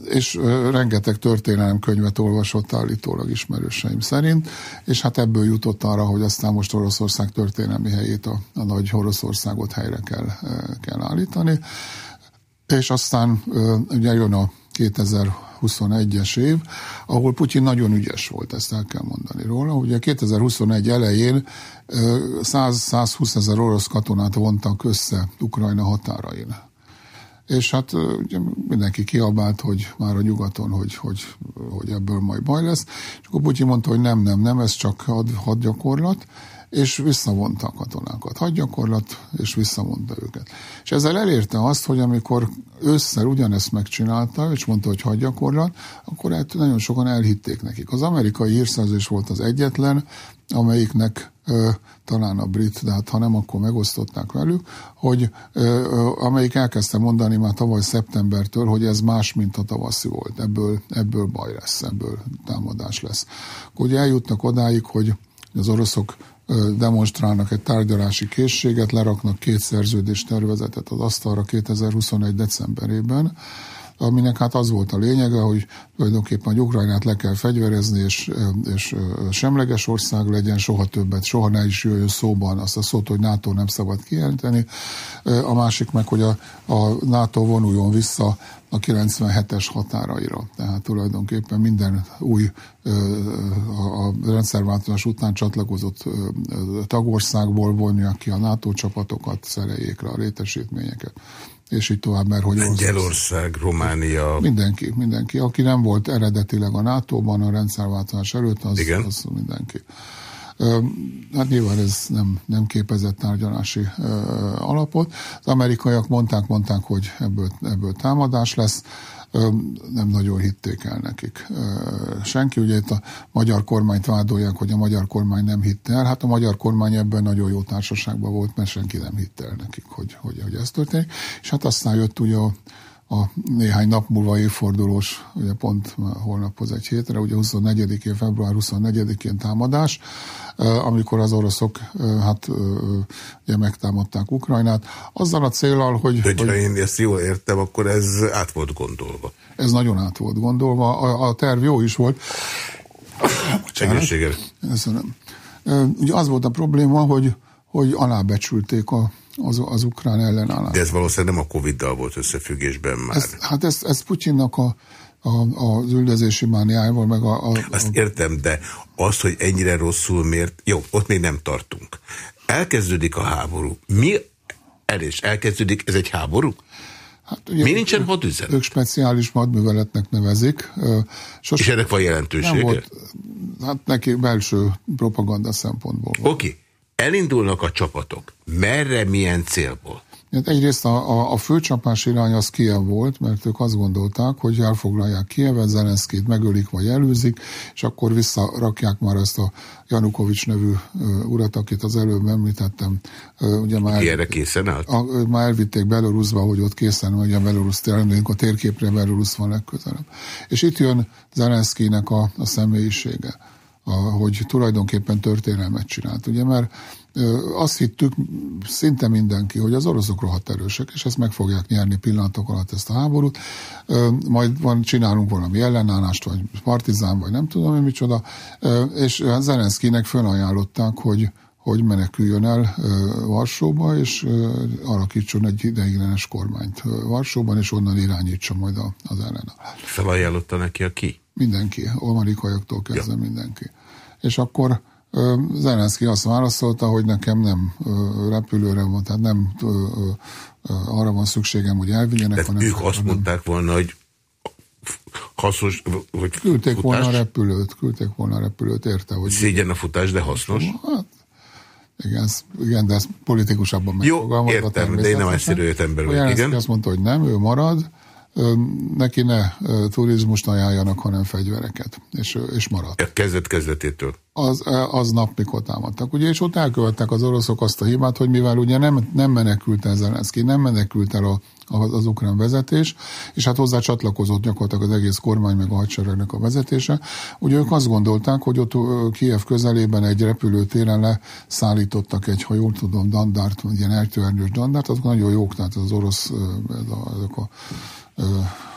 És rengeteg történelemkönyvet olvasott állítólag ismerőseim szerint, és hát ebből jutott arra, hogy aztán most Oroszország történelmi helyét, a, a nagy Oroszországot helyre kell, kell állítani. És aztán ugye jön a 2000 2021-es év, ahol Putyin nagyon ügyes volt, ezt el kell mondani róla. Ugye 2021 elején 100-120 ezer orosz katonát vontak össze Ukrajna határain. És hát ugye mindenki kiabált, hogy már a nyugaton, hogy, hogy, hogy ebből majd baj lesz. És akkor Putyin mondta, hogy nem, nem, nem, ez csak had, hadgyakorlat és visszavonta a katonákat. Hadgyakorlat, és visszavonta őket. És ezzel elérte azt, hogy amikor ősszel ugyanezt megcsinálta, és mondta, hogy hadgyakorlat, akkor hát nagyon sokan elhitték nekik. Az amerikai hírszerzés volt az egyetlen, amelyiknek ö, talán a brit, de hát ha nem, akkor megosztották velük, hogy ö, ö, amelyik elkezdte mondani már tavaly szeptembertől, hogy ez más, mint a tavaszi volt. Ebből, ebből baj lesz, ebből támadás lesz. Akkor ugye eljutnak odáig, hogy az oroszok demonstrálnak egy tárgyalási készséget, leraknak két szerződés tervezetet az asztalra 2021. decemberében, aminek hát az volt a lényege, hogy tulajdonképpen a Ukrajnát le kell fegyverezni, és, és semleges ország legyen, soha többet, soha ne is jöjjön szóban azt a szót, hogy NATO nem szabad kijelenteni. A másik meg, hogy a, a NATO vonuljon vissza a 97-es határaira. Tehát tulajdonképpen minden új a rendszerváltozás után csatlakozott tagországból vonják ki a NATO csapatokat, szereljék le a létesítményeket és így tovább, mert hogy... Lengyelország, Románia... Mindenki, mindenki. Aki nem volt eredetileg a NATO-ban a rendszerváltozás előtt, az, Igen? az mindenki. Hát nyilván ez nem, nem képezett tárgyalási alapot. Az amerikaiak mondták, mondták, hogy ebből, ebből támadás lesz nem nagyon hitték el nekik senki. Ugye itt a magyar kormányt vádolják, hogy a magyar kormány nem hitte el. Hát a magyar kormány ebben nagyon jó társaságban volt, mert senki nem hitte el nekik, hogy, hogy, hogy ez történik. És hát aztán jött ugye a a néhány nap múlva évfordulós, ugye pont holnaphoz egy hétre, ugye 24-én, február 24-én támadás, amikor az oroszok hát ugye megtámadták Ukrajnát, azzal a célral, hogy... De hogy, én ezt jól értem, akkor ez át volt gondolva. Ez nagyon át volt gondolva, a, a terv jó is volt. Egészséget. Köszönöm. Ugye az volt a probléma, hogy, hogy alábecsülték a az, az ukrán ellenállás. De ez valószínűleg nem a Covid-dal volt összefüggésben már. Ez, hát ez, ez Putyinnak a, a, az üldözési mániájával, meg a, a... Azt értem, de az, hogy ennyire rosszul miért... Jó, ott még nem tartunk. Elkezdődik a háború. Mi el is elkezdődik, ez egy háború? Hát, ugye, Mi nincsen hadüzenet? Ők speciális hadműveletnek nevezik. Sos, És ennek van jelentősége? Volt, hát neki belső propaganda szempontból. Oké. Okay. Elindulnak a csapatok. Merre, milyen célból? Hát egyrészt a, a, a főcsapás irány az Kiev volt, mert ők azt gondolták, hogy elfoglalják Kievet, Zelenszkét megölik vagy előzik, és akkor visszarakják már ezt a Janukovics nevű urat, akit az előbb említettem. Ugye már, Ilyenre készen állt? A, már elvitték Belarusba, hogy ott készen, hogy a Belarus téremlünk, a térképre Belarus van legközelebb. És itt jön Zelenszkinek a, a személyisége, a, hogy tulajdonképpen történelmet csinált. Ugye, mert azt hittük szinte mindenki, hogy az oroszok rohadt erősek, és ezt meg fogják nyerni pillanatok alatt ezt a háborút. Majd van, csinálunk valami ellenállást, vagy partizán, vagy nem tudom, hogy micsoda. És Zelenszkinek fölajánlották, hogy hogy meneküljön el Varsóba, és alakítson egy ideiglenes kormányt Varsóban, és onnan irányítsa majd az ellenállást. Felajánlotta neki a ki? Mindenki, olmarikajaktól kezdve ja. mindenki. És akkor Zelenszky azt válaszolta, hogy nekem nem repülőre van, tehát nem arra van szükségem, hogy elvigyenek. Tehát hanem ők azt nem... mondták volna, hogy hasznos, hogy Küldték futás? volna a repülőt, küldték volna a repülőt, érte, hogy... Szégyen a futás, de hasznos? Hát, igen, ez, igen, de ez politikusabban megfogalmazva. Jó, értem, de én nem egyszerű ember vagyok, igen. azt mondta, hogy nem, ő marad, neki ne turizmust ajánljanak, hanem fegyvereket, és, és maradt. Kezdet kezdetétől. Az, az nap, mikor támadtak. Ugye, és ott elkövettek az oroszok azt a hibát, hogy mivel ugye nem, nem menekült el Zelenszky, nem menekült el a, az, az ukrán vezetés, és hát hozzá csatlakozott gyakorlatilag az egész kormány meg a hadseregnek a vezetése. Ugye ők azt gondolták, hogy ott Kiev közelében egy repülőtéren leszállítottak egy, ha jól tudom, dandárt, ilyen eltőernyős dandárt, azok nagyon jók, tehát az orosz, ezek a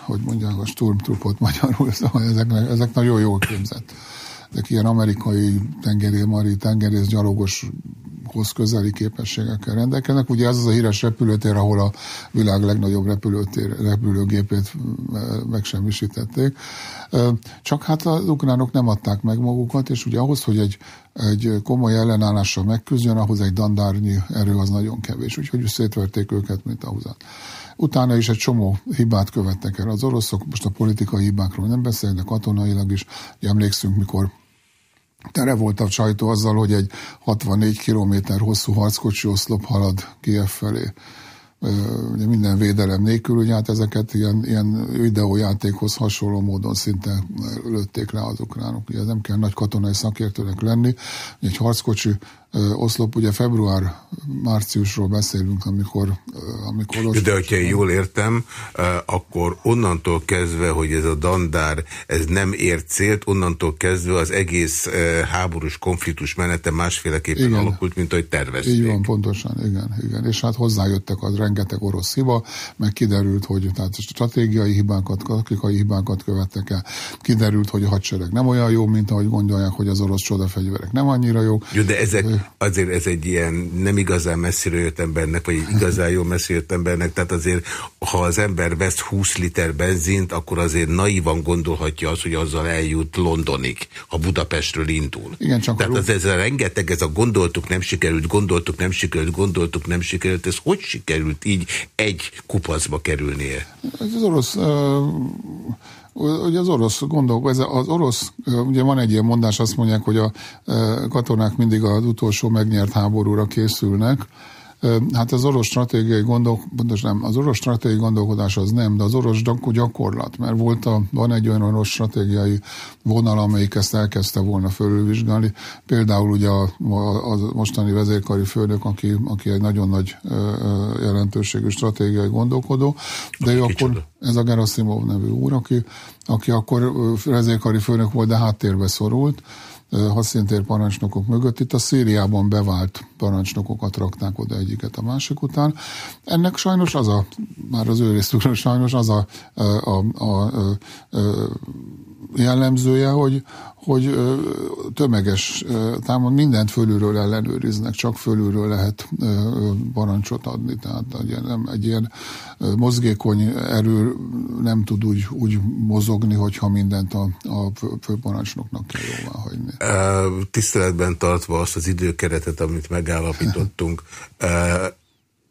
hogy mondják, a Sturmtruppot magyarul, szóval ezek, ezek nagyon jól képzett. Ezek ilyen amerikai tengeri, mari tengerész gyalogoshoz közeli képességekkel rendelkeznek. Ugye ez az a híres repülőtér, ahol a világ legnagyobb repülőtér, repülőgépét megsemmisítették. Csak hát az ukránok nem adták meg magukat, és ugye ahhoz, hogy egy, egy komoly ellenállással megküzdjön, ahhoz egy dandárnyi erő az nagyon kevés. Úgyhogy szétverték őket, mint a húzat. Utána is egy csomó hibát követtek el az oroszok, most a politikai hibákról nem beszélnek, de katonailag is. Emlékszünk, mikor tere volt a sajtó azzal, hogy egy 64 kilométer hosszú harckocsi oszlop halad Kiev felé ugye minden védelem nélkül, ugye hát ezeket ilyen, ilyen videójátékhoz hasonló módon szinte lőtték le az ukránok. Ugye nem kell nagy katonai szakértőnek lenni, egy harckocsi oszlop, ugye február-márciusról beszélünk, amikor... amikor ott... De hogyha én jól értem, akkor onnantól kezdve, hogy ez a dandár ez nem ért célt, onnantól kezdve az egész háborús konfliktus menete másféleképpen igen. alakult, mint ahogy tervezték. Így van, pontosan, igen, igen. És hát hozzájöttek az rengeteg orosz hiba, meg kiderült, hogy tehát stratégiai hibákat, taktikai hibákat követtek el. Kiderült, hogy a hadsereg nem olyan jó, mint ahogy gondolják, hogy az orosz csodafegyverek nem annyira jók. Jó, de ezek, azért ez egy ilyen nem igazán messzire jött embernek, vagy igazán jó messzire jött embernek, tehát azért, ha az ember vesz 20 liter benzint, akkor azért naivan gondolhatja azt, hogy azzal eljut Londonig, ha Budapestről indul. Igen, csak tehát az ez a rengeteg, ez a gondoltuk, nem sikerült, gondoltuk, nem sikerült, gondoltuk, nem sikerült, ez hogy sikerült így egy kupacba kerülnie? Ez az orosz uh Ugye az orosz gondolk, ez az orosz, ugye van egy ilyen mondás, azt mondják, hogy a katonák mindig az utolsó megnyert háborúra készülnek, Hát az orosz stratégiai gondol, pontos nem, az orosz stratégiai gondolkodás az nem, de az orosz gyakorlat, mert volt a, van egy olyan orosz stratégiai vonal, amelyik ezt elkezdte volna fölülvizsgálni. Például ugye a, a, a mostani vezérkari főnök, aki, aki egy nagyon nagy jelentőségű stratégiai gondolkodó, de ő akkor, ez a Gerasimov nevű úr, aki, aki akkor vezérkari főnök volt, de háttérbe szorult, hadszintér parancsnokok mögött. Itt a Szíriában bevált parancsnokokat rakták oda egyiket a másik után. Ennek sajnos az a, már az ő részükről sajnos az a, a, a, a, a jellemzője, hogy, hogy tömeges támad, mindent fölülről ellenőriznek, csak fölülről lehet parancsot adni. Tehát egy ilyen, egy ilyen mozgékony erő nem tud úgy, úgy mozogni, hogyha mindent a, a főparancsnoknak kell jóvá hagyni. Tiszteletben tartva azt az időkeretet, amit megállapítottunk,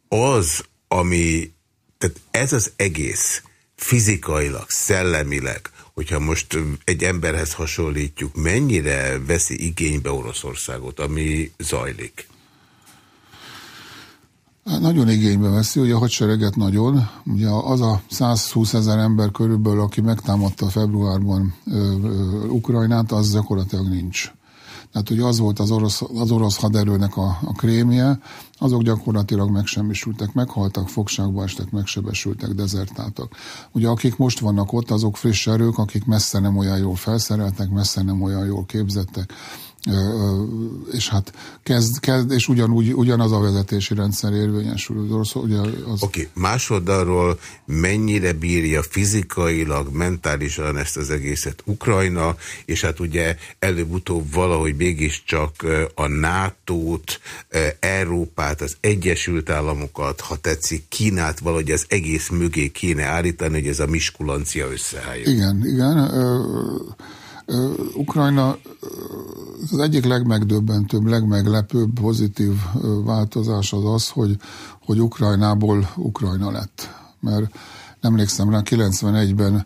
az, ami tehát ez az egész fizikailag, szellemileg, hogyha most egy emberhez hasonlítjuk, mennyire veszi igénybe Oroszországot, ami zajlik? Hát nagyon igénybe veszi, ugye a hadsereget nagyon. Ugye az a 120 ezer ember körülbelül, aki megtámadta februárban ö, ö, Ukrajnát, az gyakorlatilag nincs. Tehát ugye az volt az orosz, az orosz haderőnek a, a krémje, azok gyakorlatilag megsemmisültek, meghaltak, fogságba estek, megsebesültek, dezertáltak. Ugye akik most vannak ott, azok friss erők, akik messze nem olyan jól felszereltek, messze nem olyan jól képzettek és hát kezd, kezd és ugyanúgy, ugyanaz a vezetési rendszer érvényesül. Az... Oké, okay. másodarról mennyire bírja fizikailag, mentálisan ezt az egészet Ukrajna, és hát ugye előbb-utóbb valahogy mégiscsak a NATO-t, Európát, az Egyesült Államokat, ha tetszik, Kínát valahogy az egész mögé kéne állítani, hogy ez a miskulancia összeálljon. Igen, igen. Ukrajna az egyik legmegdöbbentőbb, legmeglepőbb pozitív változás az az, hogy, hogy Ukrajnából Ukrajna lett. Mert emlékszem rá, 91-ben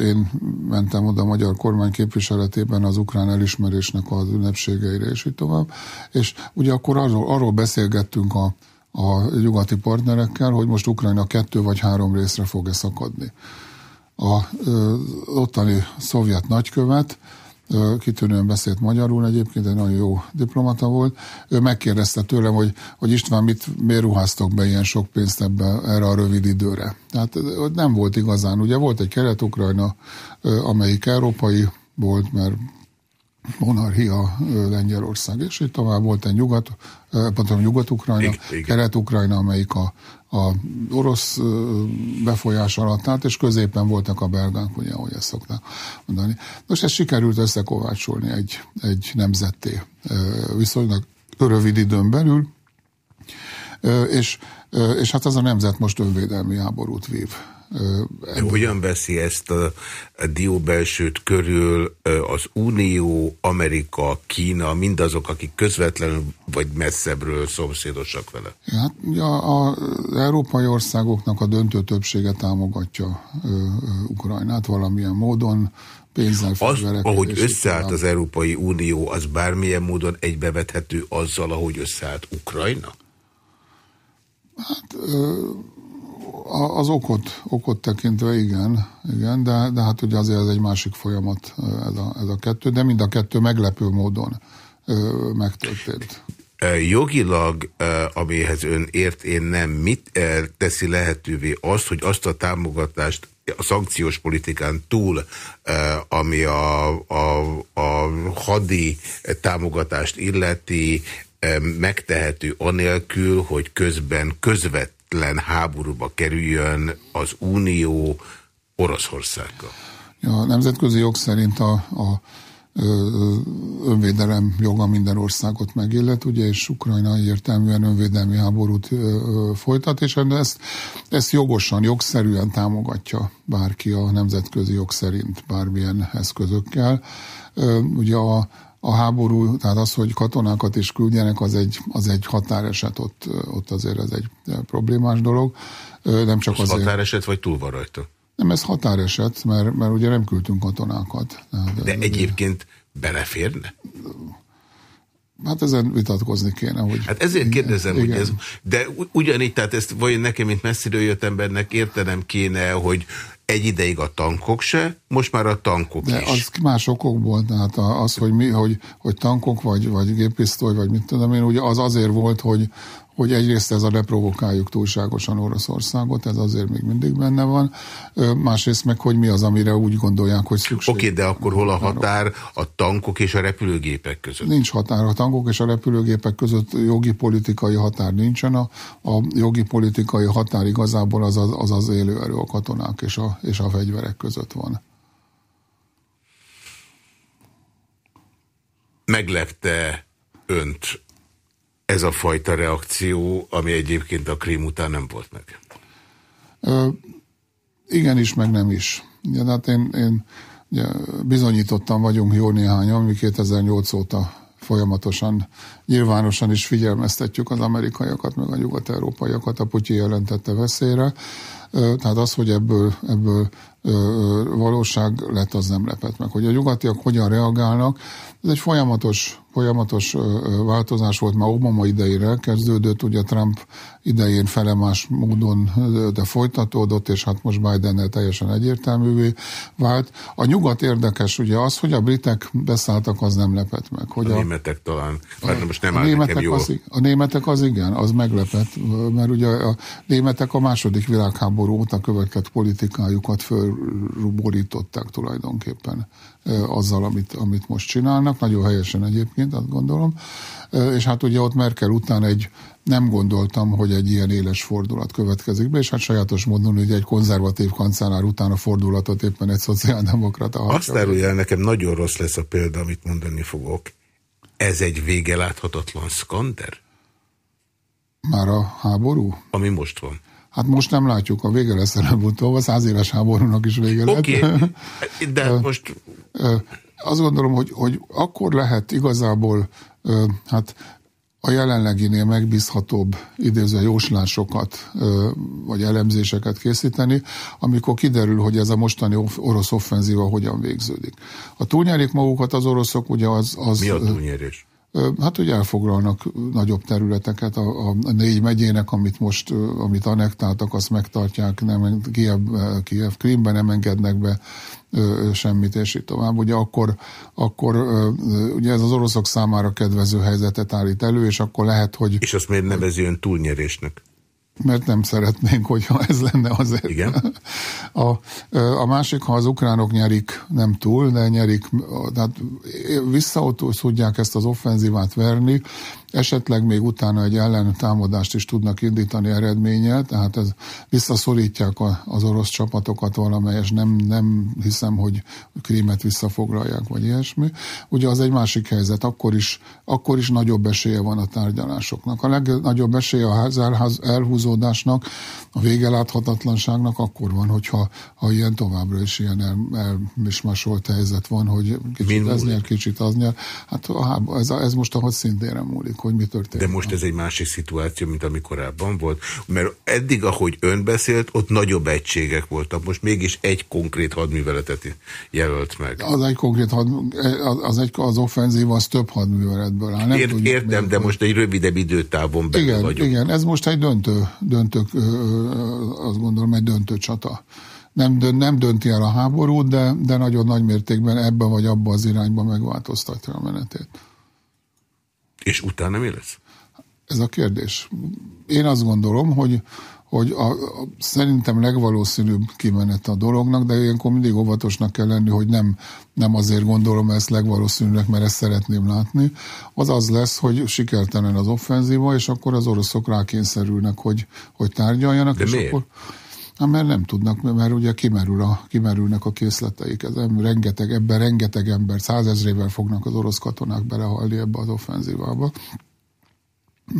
én mentem oda a magyar kormány képviseletében az ukrán elismerésnek az ünnepségeire, és így tovább. És ugye akkor arról, arról beszélgettünk a, a nyugati partnerekkel, hogy most Ukrajna kettő vagy három részre fog-e szakadni. A, az ottani szovjet nagykövet kitűnően beszélt magyarul, egyébként egy nagyon jó diplomata volt. Ő megkérdezte tőlem, hogy, hogy István, mit, miért ruháztok be ilyen sok pénzt ebbe, erre a rövid időre. Tehát nem volt igazán. Ugye volt egy Kelet-Ukrajna, amelyik európai volt, mert monarchia Lengyelország, és itt tovább volt egy nyugat, pontosan nyugat-ukrajna, kelet-ukrajna, amelyik a, a orosz befolyás alatt állt, és középen voltak a belgák, ugye, ahogy ezt szokták mondani. Most ezt sikerült összekovácsolni egy, egy nemzetté viszonylag rövid időn belül, és, és hát az a nemzet most önvédelmi háborút vív Ebből. Hogyan veszi ezt a, a dióbelsőt körül az Unió, Amerika, Kína, mindazok, akik közvetlenül vagy messzebbről szomszédosak vele? Hát ja, az európai országoknak a döntő többsége támogatja ö, ö, Ukrajnát valamilyen módon, pénzzel, az, ahogy összeállt az Európai Unió, az bármilyen módon egybevethető azzal, ahogy összeállt Ukrajna? Hát... Ö, az okot, okot tekintve igen, igen de, de hát ugye azért ez egy másik folyamat ez a, ez a kettő, de mind a kettő meglepő módon ö, megtörtént. Jogilag, amihez ön ért, én nem, mit teszi lehetővé azt, hogy azt a támogatást a szankciós politikán túl, ami a, a, a hadi támogatást illeti, megtehető anélkül, hogy közben közvet közvetlen háborúba kerüljön az Unió Oroszországgal? Ja, a nemzetközi jog szerint a, a önvédelem joga minden országot megillet, ugye, és Ukrajna értelműen önvédelmi háborút folytat, és ezt, ezt jogosan, jogszerűen támogatja bárki a nemzetközi jog szerint bármilyen eszközökkel. Ugye a, a háború, tehát az, hogy katonákat is küldjenek, az egy, az egy határeset, ott, ott azért ez egy problémás dolog. Nem csak az azért... határeset, vagy túl van rajta? Nem, ez határeset, mert, mert ugye nem küldtünk katonákat. De, de egyébként beleférne? Hát ezen vitatkozni kéne, hogy... Hát ezért kérdezem, igen. hogy ez... De ugyanígy, tehát ezt vagy nekem, mint messziről jött embernek értenem kéne, hogy egy ideig a tankok se, most már a tankok De is. az más okokból, tehát az, hogy, mi, hogy, hogy tankok vagy, vagy géppisztoly, vagy mit tudom én, ugye az azért volt, hogy, hogy egyrészt ez a reprovokáljuk túlságosan Oroszországot, ez azért még mindig benne van, másrészt meg, hogy mi az, amire úgy gondolják, hogy szükség. Oké, okay, de akkor hol a határ a tankok és a repülőgépek között? Nincs határ. A tankok és a repülőgépek között jogi politikai határ nincsen. A, a jogi politikai határ igazából az az, az, az élőerő a katonák és a, és a fegyverek között van. Meglepte önt ez a fajta reakció, ami egyébként a krím után nem volt meg? Ö, igen is, meg nem is. Ja, hát én, én ugye, bizonyítottan vagyunk jó néhányan, mi 2008 óta folyamatosan, nyilvánosan is figyelmeztetjük az amerikaiakat, meg a nyugat-európaiakat a Putyi jelentette veszélyre. Tehát az, hogy ebből, ebből valóság lett, az nem lepett meg. Hogy a nyugatiak hogyan reagálnak, ez egy folyamatos, folyamatos változás volt, már Obama idejére kezdődött, ugye Trump idején felemás módon, de folytatódott, és hát most Bidennel teljesen egyértelművé vált. A nyugat érdekes, ugye az, hogy a britek beszálltak, az nem lepett meg. Hogy a, a németek talán, mert most nem a németek. Az, a németek az igen, az meglepett, mert ugye a németek a második világháború óta következett politikájukat fölborították tulajdonképpen azzal, amit, amit most csinálnak, nagyon helyesen egyébként, azt gondolom. És hát ugye ott Merkel után egy, nem gondoltam, hogy egy ilyen éles fordulat következik be, és hát sajátos módon, hogy egy konzervatív kancellár után a fordulatot éppen egy szociáldemokrata Azt árulja nekem nagyon rossz lesz a példa, amit mondani fogok. Ez egy vége láthatatlan szkander? Már a háború? Ami most van. Hát most nem látjuk, a vége lesz előbb-utóbb, a száz éves háborúnak is vége lett. Oké, okay. de most... Azt gondolom, hogy, hogy akkor lehet igazából hát a jelenleginél megbízhatóbb idéző jóslásokat vagy elemzéseket készíteni, amikor kiderül, hogy ez a mostani orosz offenzíva hogyan végződik. A túlnyerik magukat az oroszok, ugye az... az Mi a túlnyerés? Hát, hogy elfoglalnak nagyobb területeket, a, a négy megyének, amit most, amit anektáltak, azt megtartják, nem, Kiev, Kiev Krímbe nem engednek be semmit, és így tovább. Ugye akkor, akkor ugye ez az oroszok számára kedvező helyzetet állít elő, és akkor lehet, hogy... És azt miért nevezi ön túlnyerésnek? Mert nem szeretnénk, hogyha ez lenne azért. Igen. A, a másik, ha az ukránok nyerik, nem túl, de nyerik, tehát visszautó tudják ezt az offenzívát verni, esetleg még utána egy támadást is tudnak indítani eredménye, tehát ez visszaszorítják az orosz csapatokat valamelyes, nem, nem hiszem, hogy krímet visszafoglalják, vagy ilyesmi. Ugye az egy másik helyzet, akkor is, akkor is nagyobb esélye van a tárgyalásoknak. A legnagyobb esélye a elhúzódásnak, a végeláthatatlanságnak akkor van, hogyha ha ilyen továbbra is ilyen el, elmismásolt helyzet van, hogy kicsit ez nyer, kicsit az nyer. Hát ez, ez most a hadszintére múlik hogy mi történik. De most ez egy másik szituáció, mint ami korábban volt, mert eddig, ahogy ön beszélt, ott nagyobb egységek voltak, most mégis egy konkrét hadműveletet jelölt meg. Az egy konkrét had, az, egy, az offenzív az több hadműveletből áll. Nem Ért, tudjuk, értem, de most egy rövidebb időtávon belül igen, vagyunk. Igen, ez most egy döntő, döntő azt gondolom, egy döntő csata nem, nem dönti el a háborút, de, de nagyon nagy mértékben ebbe vagy abba az irányba megváltoztatja a menetét. És utána mi lesz? Ez a kérdés. Én azt gondolom, hogy, hogy a, a, szerintem legvalószínűbb kimenet a dolognak, de ilyenkor mindig óvatosnak kell lenni, hogy nem, nem azért gondolom ezt legvalószínűnek, mert ezt szeretném látni. Az az lesz, hogy sikertelen az offenzíva, és akkor az oroszok rákényszerülnek, hogy, hogy tárgyaljanak. De és miért? Akkor, Hát mert nem tudnak, mert ugye kimerül a, kimerülnek a készleteik. Ez rengeteg, ebben rengeteg ember, százezrével fognak az orosz katonák belehalni ebbe az offenzívába.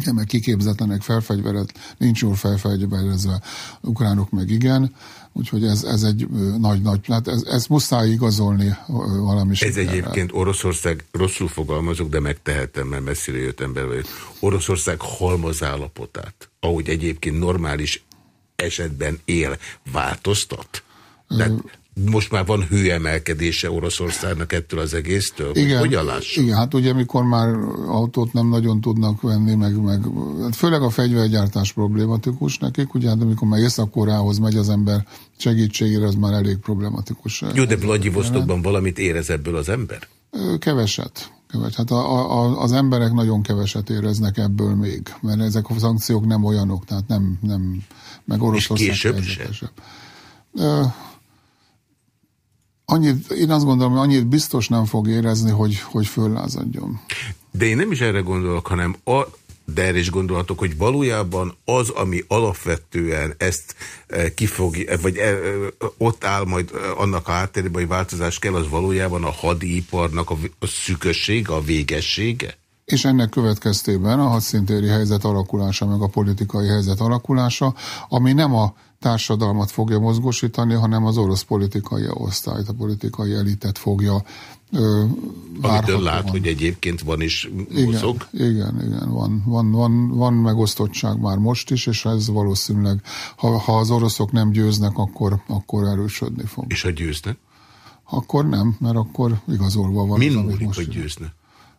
Igen, mert kiképzetlenek, felfegyveret, nincs jól felfegyverezve, ukránok meg igen, úgyhogy ez, ez egy nagy-nagy, hát ez, ez muszáj igazolni valami Ez sikerrel. egyébként Oroszország, rosszul fogalmazok, de megtehetem, mert messzire jött ember vagyok. Oroszország halmazállapotát, ahogy egyébként normális esetben él, változtat? Tehát most már van hőemelkedése Oroszországnak ettől az egésztől? Igen, Hogyan igen, hát ugye mikor már autót nem nagyon tudnak venni, meg, meg hát főleg a fegyvergyártás problématikus nekik, ugye hát amikor már észak megy az ember segítségére, az már elég problematikus. Jó, de Vladivostokban valamit érez ebből az ember? Keveset. Keves. Hát a, a, az emberek nagyon keveset éreznek ebből még, mert ezek a szankciók nem olyanok, tehát nem, nem meg Oroszország És később sem? Uh, annyit, én azt gondolom, hogy annyit biztos nem fog érezni, hogy, hogy föllázadjon. De én nem is erre gondolok, hanem a, de erre is gondolhatok, hogy valójában az, ami alapvetően ezt kifogja, vagy ott áll majd annak a háttérében, hogy változás kell, az valójában a hadiparnak a, a szükössége, a végessége? És ennek következtében a hadszintéri helyzet alakulása, meg a politikai helyzet alakulása, ami nem a társadalmat fogja mozgósítani, hanem az orosz politikai osztályt, a politikai elitet fogja ö, Amit ön lát, hogy egyébként van is mozog? Igen, igen, igen van, van, van, van megosztottság már most is, és ez valószínűleg, ha, ha az oroszok nem győznek, akkor, akkor erősödni fog. És ha győznek? Akkor nem, mert akkor igazolva van. Min múlik, hogy győzne?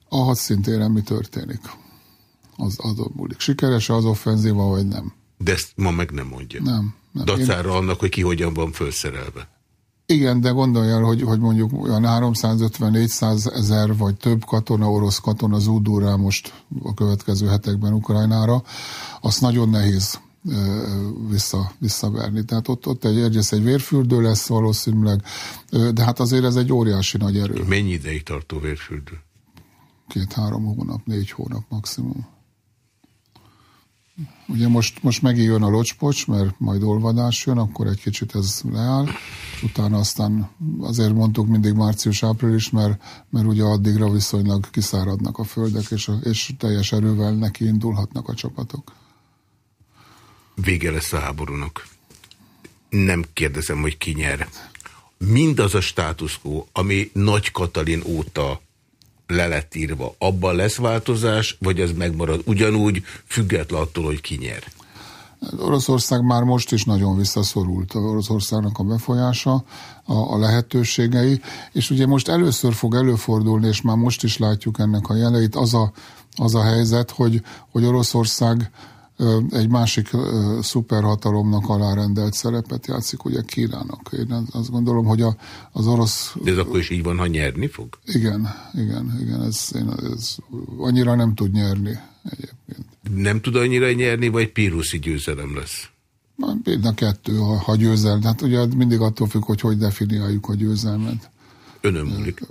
A hadszintéren mi történik? Az azon múlik. Sikeres az offenzíva, vagy nem? De ezt ma meg nem mondja. Nem. nem. Dacára Én... annak, hogy ki hogyan van felszerelve. Igen, de gondolj el, hogy, hogy mondjuk olyan 350-400 ezer vagy több katona, orosz katona zúdul rá most a következő hetekben Ukrajnára, azt nagyon nehéz vissza, visszaverni. Tehát ott, ott egy, egyrészt egy vérfürdő lesz valószínűleg, de hát azért ez egy óriási nagy erő. Mennyi ideig tartó vérfürdő? Két-három hónap, négy hónap maximum. Ugye most, most megijön a locspocs, mert majd olvadás jön, akkor egy kicsit ez leáll. Utána aztán azért mondtuk mindig március-április, mert, mert ugye addigra viszonylag kiszáradnak a földek, és, és teljes erővel neki indulhatnak a csapatok. Vége lesz a háborúnak. Nem kérdezem, hogy ki nyer. Mindaz a státuszkó, ami Nagy Katalin óta le lett írva, abban lesz változás, vagy ez megmarad ugyanúgy, független attól, hogy ki nyer? Oroszország már most is nagyon visszaszorult a Oroszországnak a befolyása, a, a lehetőségei, és ugye most először fog előfordulni, és már most is látjuk ennek a jeleit, az a, az a helyzet, hogy, hogy Oroszország egy másik szuperhatalomnak alárendelt szerepet játszik, ugye Kínának. Én azt gondolom, hogy a, az orosz... De ez akkor is így van, ha nyerni fog? Igen, igen, igen, ez, én, ez annyira nem tud nyerni egyébként. Nem tud annyira nyerni, vagy píruszi győzelem lesz? Mind a kettő, ha, ha győzelem. Hát ugye mindig attól függ, hogy hogy definiáljuk a győzelmet. Önön múlik.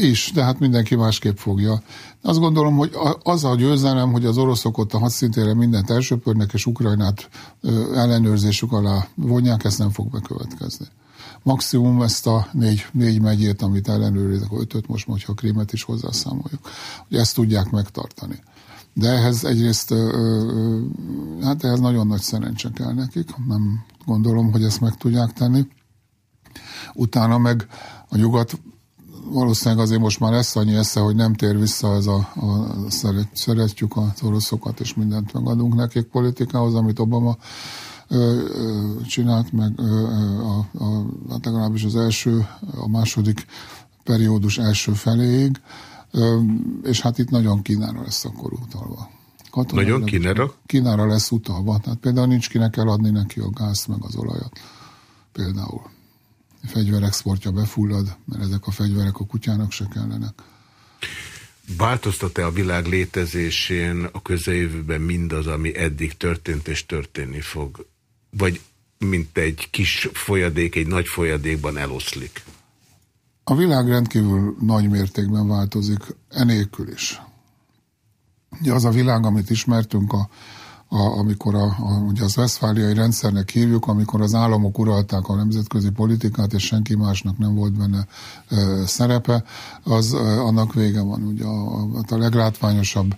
Is, de hát mindenki másképp fogja. Azt gondolom, hogy az a győzelem, hogy az oroszok ott a hadszintére mindent elsöpörnek, és Ukrajnát ellenőrzésük alá vonják, ezt nem fog bekövetkezni. Maximum ezt a négy, négy megyét, amit ellenőrizek, a ötöt most, hogyha a krémet is hozzászámoljuk, hogy ezt tudják megtartani. De ehhez egyrészt, hát ehhez nagyon nagy szerencse kell nekik, nem gondolom, hogy ezt meg tudják tenni. Utána meg a nyugat valószínűleg azért most már lesz annyi esze, hogy nem tér vissza ez a, a szeret, szeretjük az oroszokat, és mindent megadunk nekik politikához, amit Obama csinált, meg a, a, hát legalábbis az első, a második periódus első feléig, és hát itt nagyon Kínára lesz akkor utalva. Katonai nagyon Kínára? Kínára lesz utalva, tehát például nincs kinek eladni neki a gázt, meg az olajat. Például fegyverexportja befullad, mert ezek a fegyverek a kutyának se kellenek. Változtat-e a világ létezésén a közeljövőben mindaz, ami eddig történt és történni fog? Vagy mint egy kis folyadék, egy nagy folyadékban eloszlik? A világ rendkívül nagy mértékben változik, enélkül is. Ugye az a világ, amit ismertünk a a, amikor a, a, ugye az veszfáliai rendszernek hívjuk, amikor az államok uralták a nemzetközi politikát, és senki másnak nem volt benne e, szerepe, az e, annak vége van. Ugye a, a, a leglátványosabb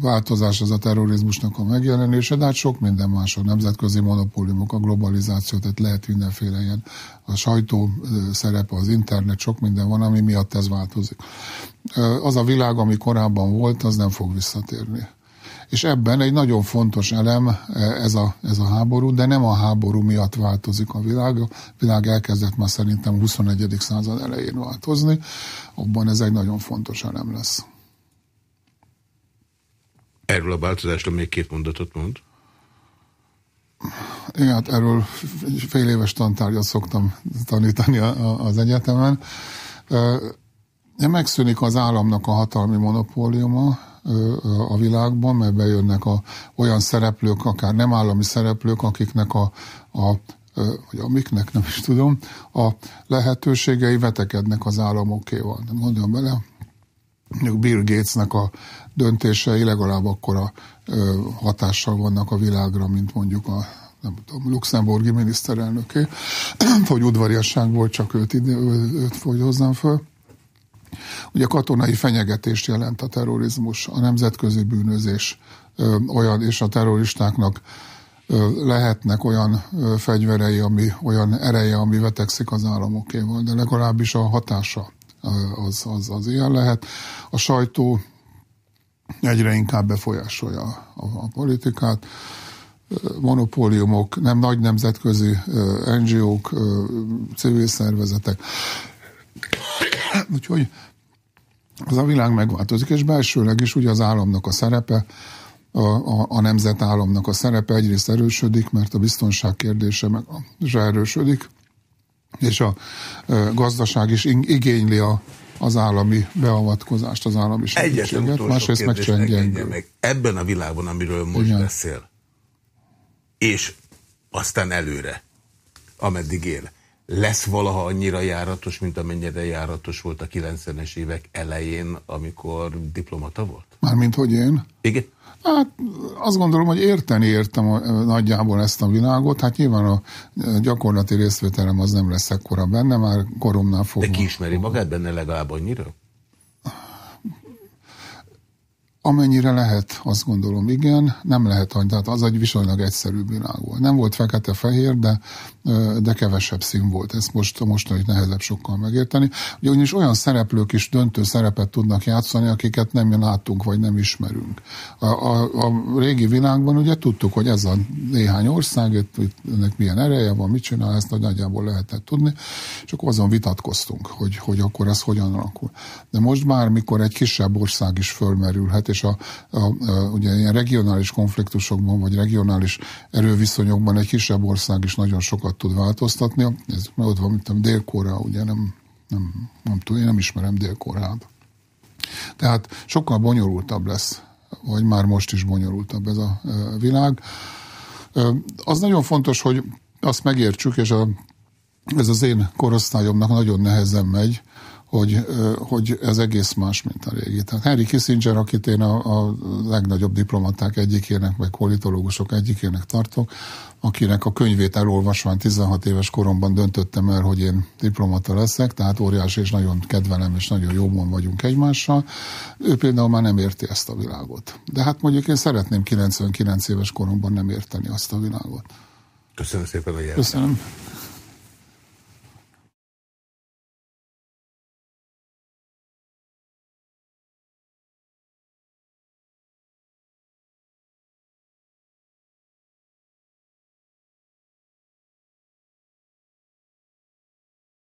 változás az a terrorizmusnak a megjelenése, de hát sok minden más, a nemzetközi monopóliumok, a globalizáció, tehát lehet mindenféle ilyen, a sajtó szerepe, az internet, sok minden van, ami miatt ez változik. Az a világ, ami korábban volt, az nem fog visszatérni és ebben egy nagyon fontos elem e, ez a, ez a háború, de nem a háború miatt változik a világ. A világ elkezdett már szerintem 21. század elején változni, abban ez egy nagyon fontos elem lesz. Erről a változásról még két mondatot mond. Igen, hát erről fél éves tantárgyat szoktam tanítani az egyetemen. Megszűnik az államnak a hatalmi monopóliuma, a világban, mert bejönnek a, olyan szereplők, akár nem állami szereplők, akiknek a, a vagy amiknek nem is tudom, a lehetőségei vetekednek az államokéval. Mondjam bele, Bill Gatesnek a döntései legalább akkora hatással vannak a világra, mint mondjuk a nem tudom, luxemburgi miniszterelnöké, hogy udvariasságból csak őt, ide, őt fogyhozzam föl. Ugye katonai fenyegetést jelent a terrorizmus, a nemzetközi bűnözés ö, olyan, és a terroristáknak lehetnek olyan fegyverei, ami, olyan ereje, ami vetekszik az államokéval, de legalábbis a hatása az, az, az ilyen lehet. A sajtó egyre inkább befolyásolja a, a politikát. Monopóliumok, nem nagy nemzetközi NGO-k, civil szervezetek. Úgyhogy az a világ megváltozik, és belsőleg is ugye az államnak a szerepe, a, a, a nemzetállamnak a szerepe egyrészt erősödik, mert a biztonság kérdése meg is erősödik, és a, a gazdaság is igényli a, az állami beavatkozást, az állami segítséget, másrészt meg meg. Ebben a világban, amiről most Igen. beszél, és aztán előre, ameddig él, lesz valaha annyira járatos, mint amennyire járatos volt a 90-es évek elején, amikor diplomata volt? Mármint, hogy én? Igen. Hát azt gondolom, hogy érteni értem nagyjából ezt a világot. Hát nyilván a gyakorlati részvételem az nem lesz ekkora benne, már koromnál fogva. De ki ismeri magát benne legalább annyira? Amennyire lehet, azt gondolom, igen, nem lehet annyi, tehát az egy viszonylag egyszerű világ volt. Nem volt fekete-fehér, de, de kevesebb szín volt. Ezt most, most hogy nehezebb sokkal megérteni. Ugyanis olyan szereplők is döntő szerepet tudnak játszani, akiket nem látunk, vagy nem ismerünk. A, a, a régi világban ugye tudtuk, hogy ez a néhány ország, itt, ennek milyen ereje van, mit csinál, ezt nagyjából lehetett tudni, akkor azon vitatkoztunk, hogy, hogy akkor ez hogyan alakul. De most már, mikor egy kisebb ország is fölmerülhet, és a, a, a, ugye ilyen regionális konfliktusokban, vagy regionális erőviszonyokban egy kisebb ország is nagyon sokat tud változtatni. Ez ott van, mint Dél-Korea, ugye nem, nem, nem tudom, én nem ismerem Dél-Koreát. Tehát sokkal bonyolultabb lesz, vagy már most is bonyolultabb ez a világ. Az nagyon fontos, hogy azt megértsük, és a, ez az én korosztályomnak nagyon nehezen megy, hogy, hogy ez egész más, mint a régi. Tehát Henry Kissinger, akit én a, a legnagyobb diplomaták egyikének, vagy politológusok egyikének tartok, akinek a könyvét elolvasván 16 éves koromban döntöttem el, hogy én diplomata leszek, tehát óriási és nagyon kedvelem, és nagyon jóban vagyunk egymással. Ő például már nem érti ezt a világot. De hát mondjuk én szeretném 99 éves koromban nem érteni azt a világot. Köszönöm szépen a Köszönöm.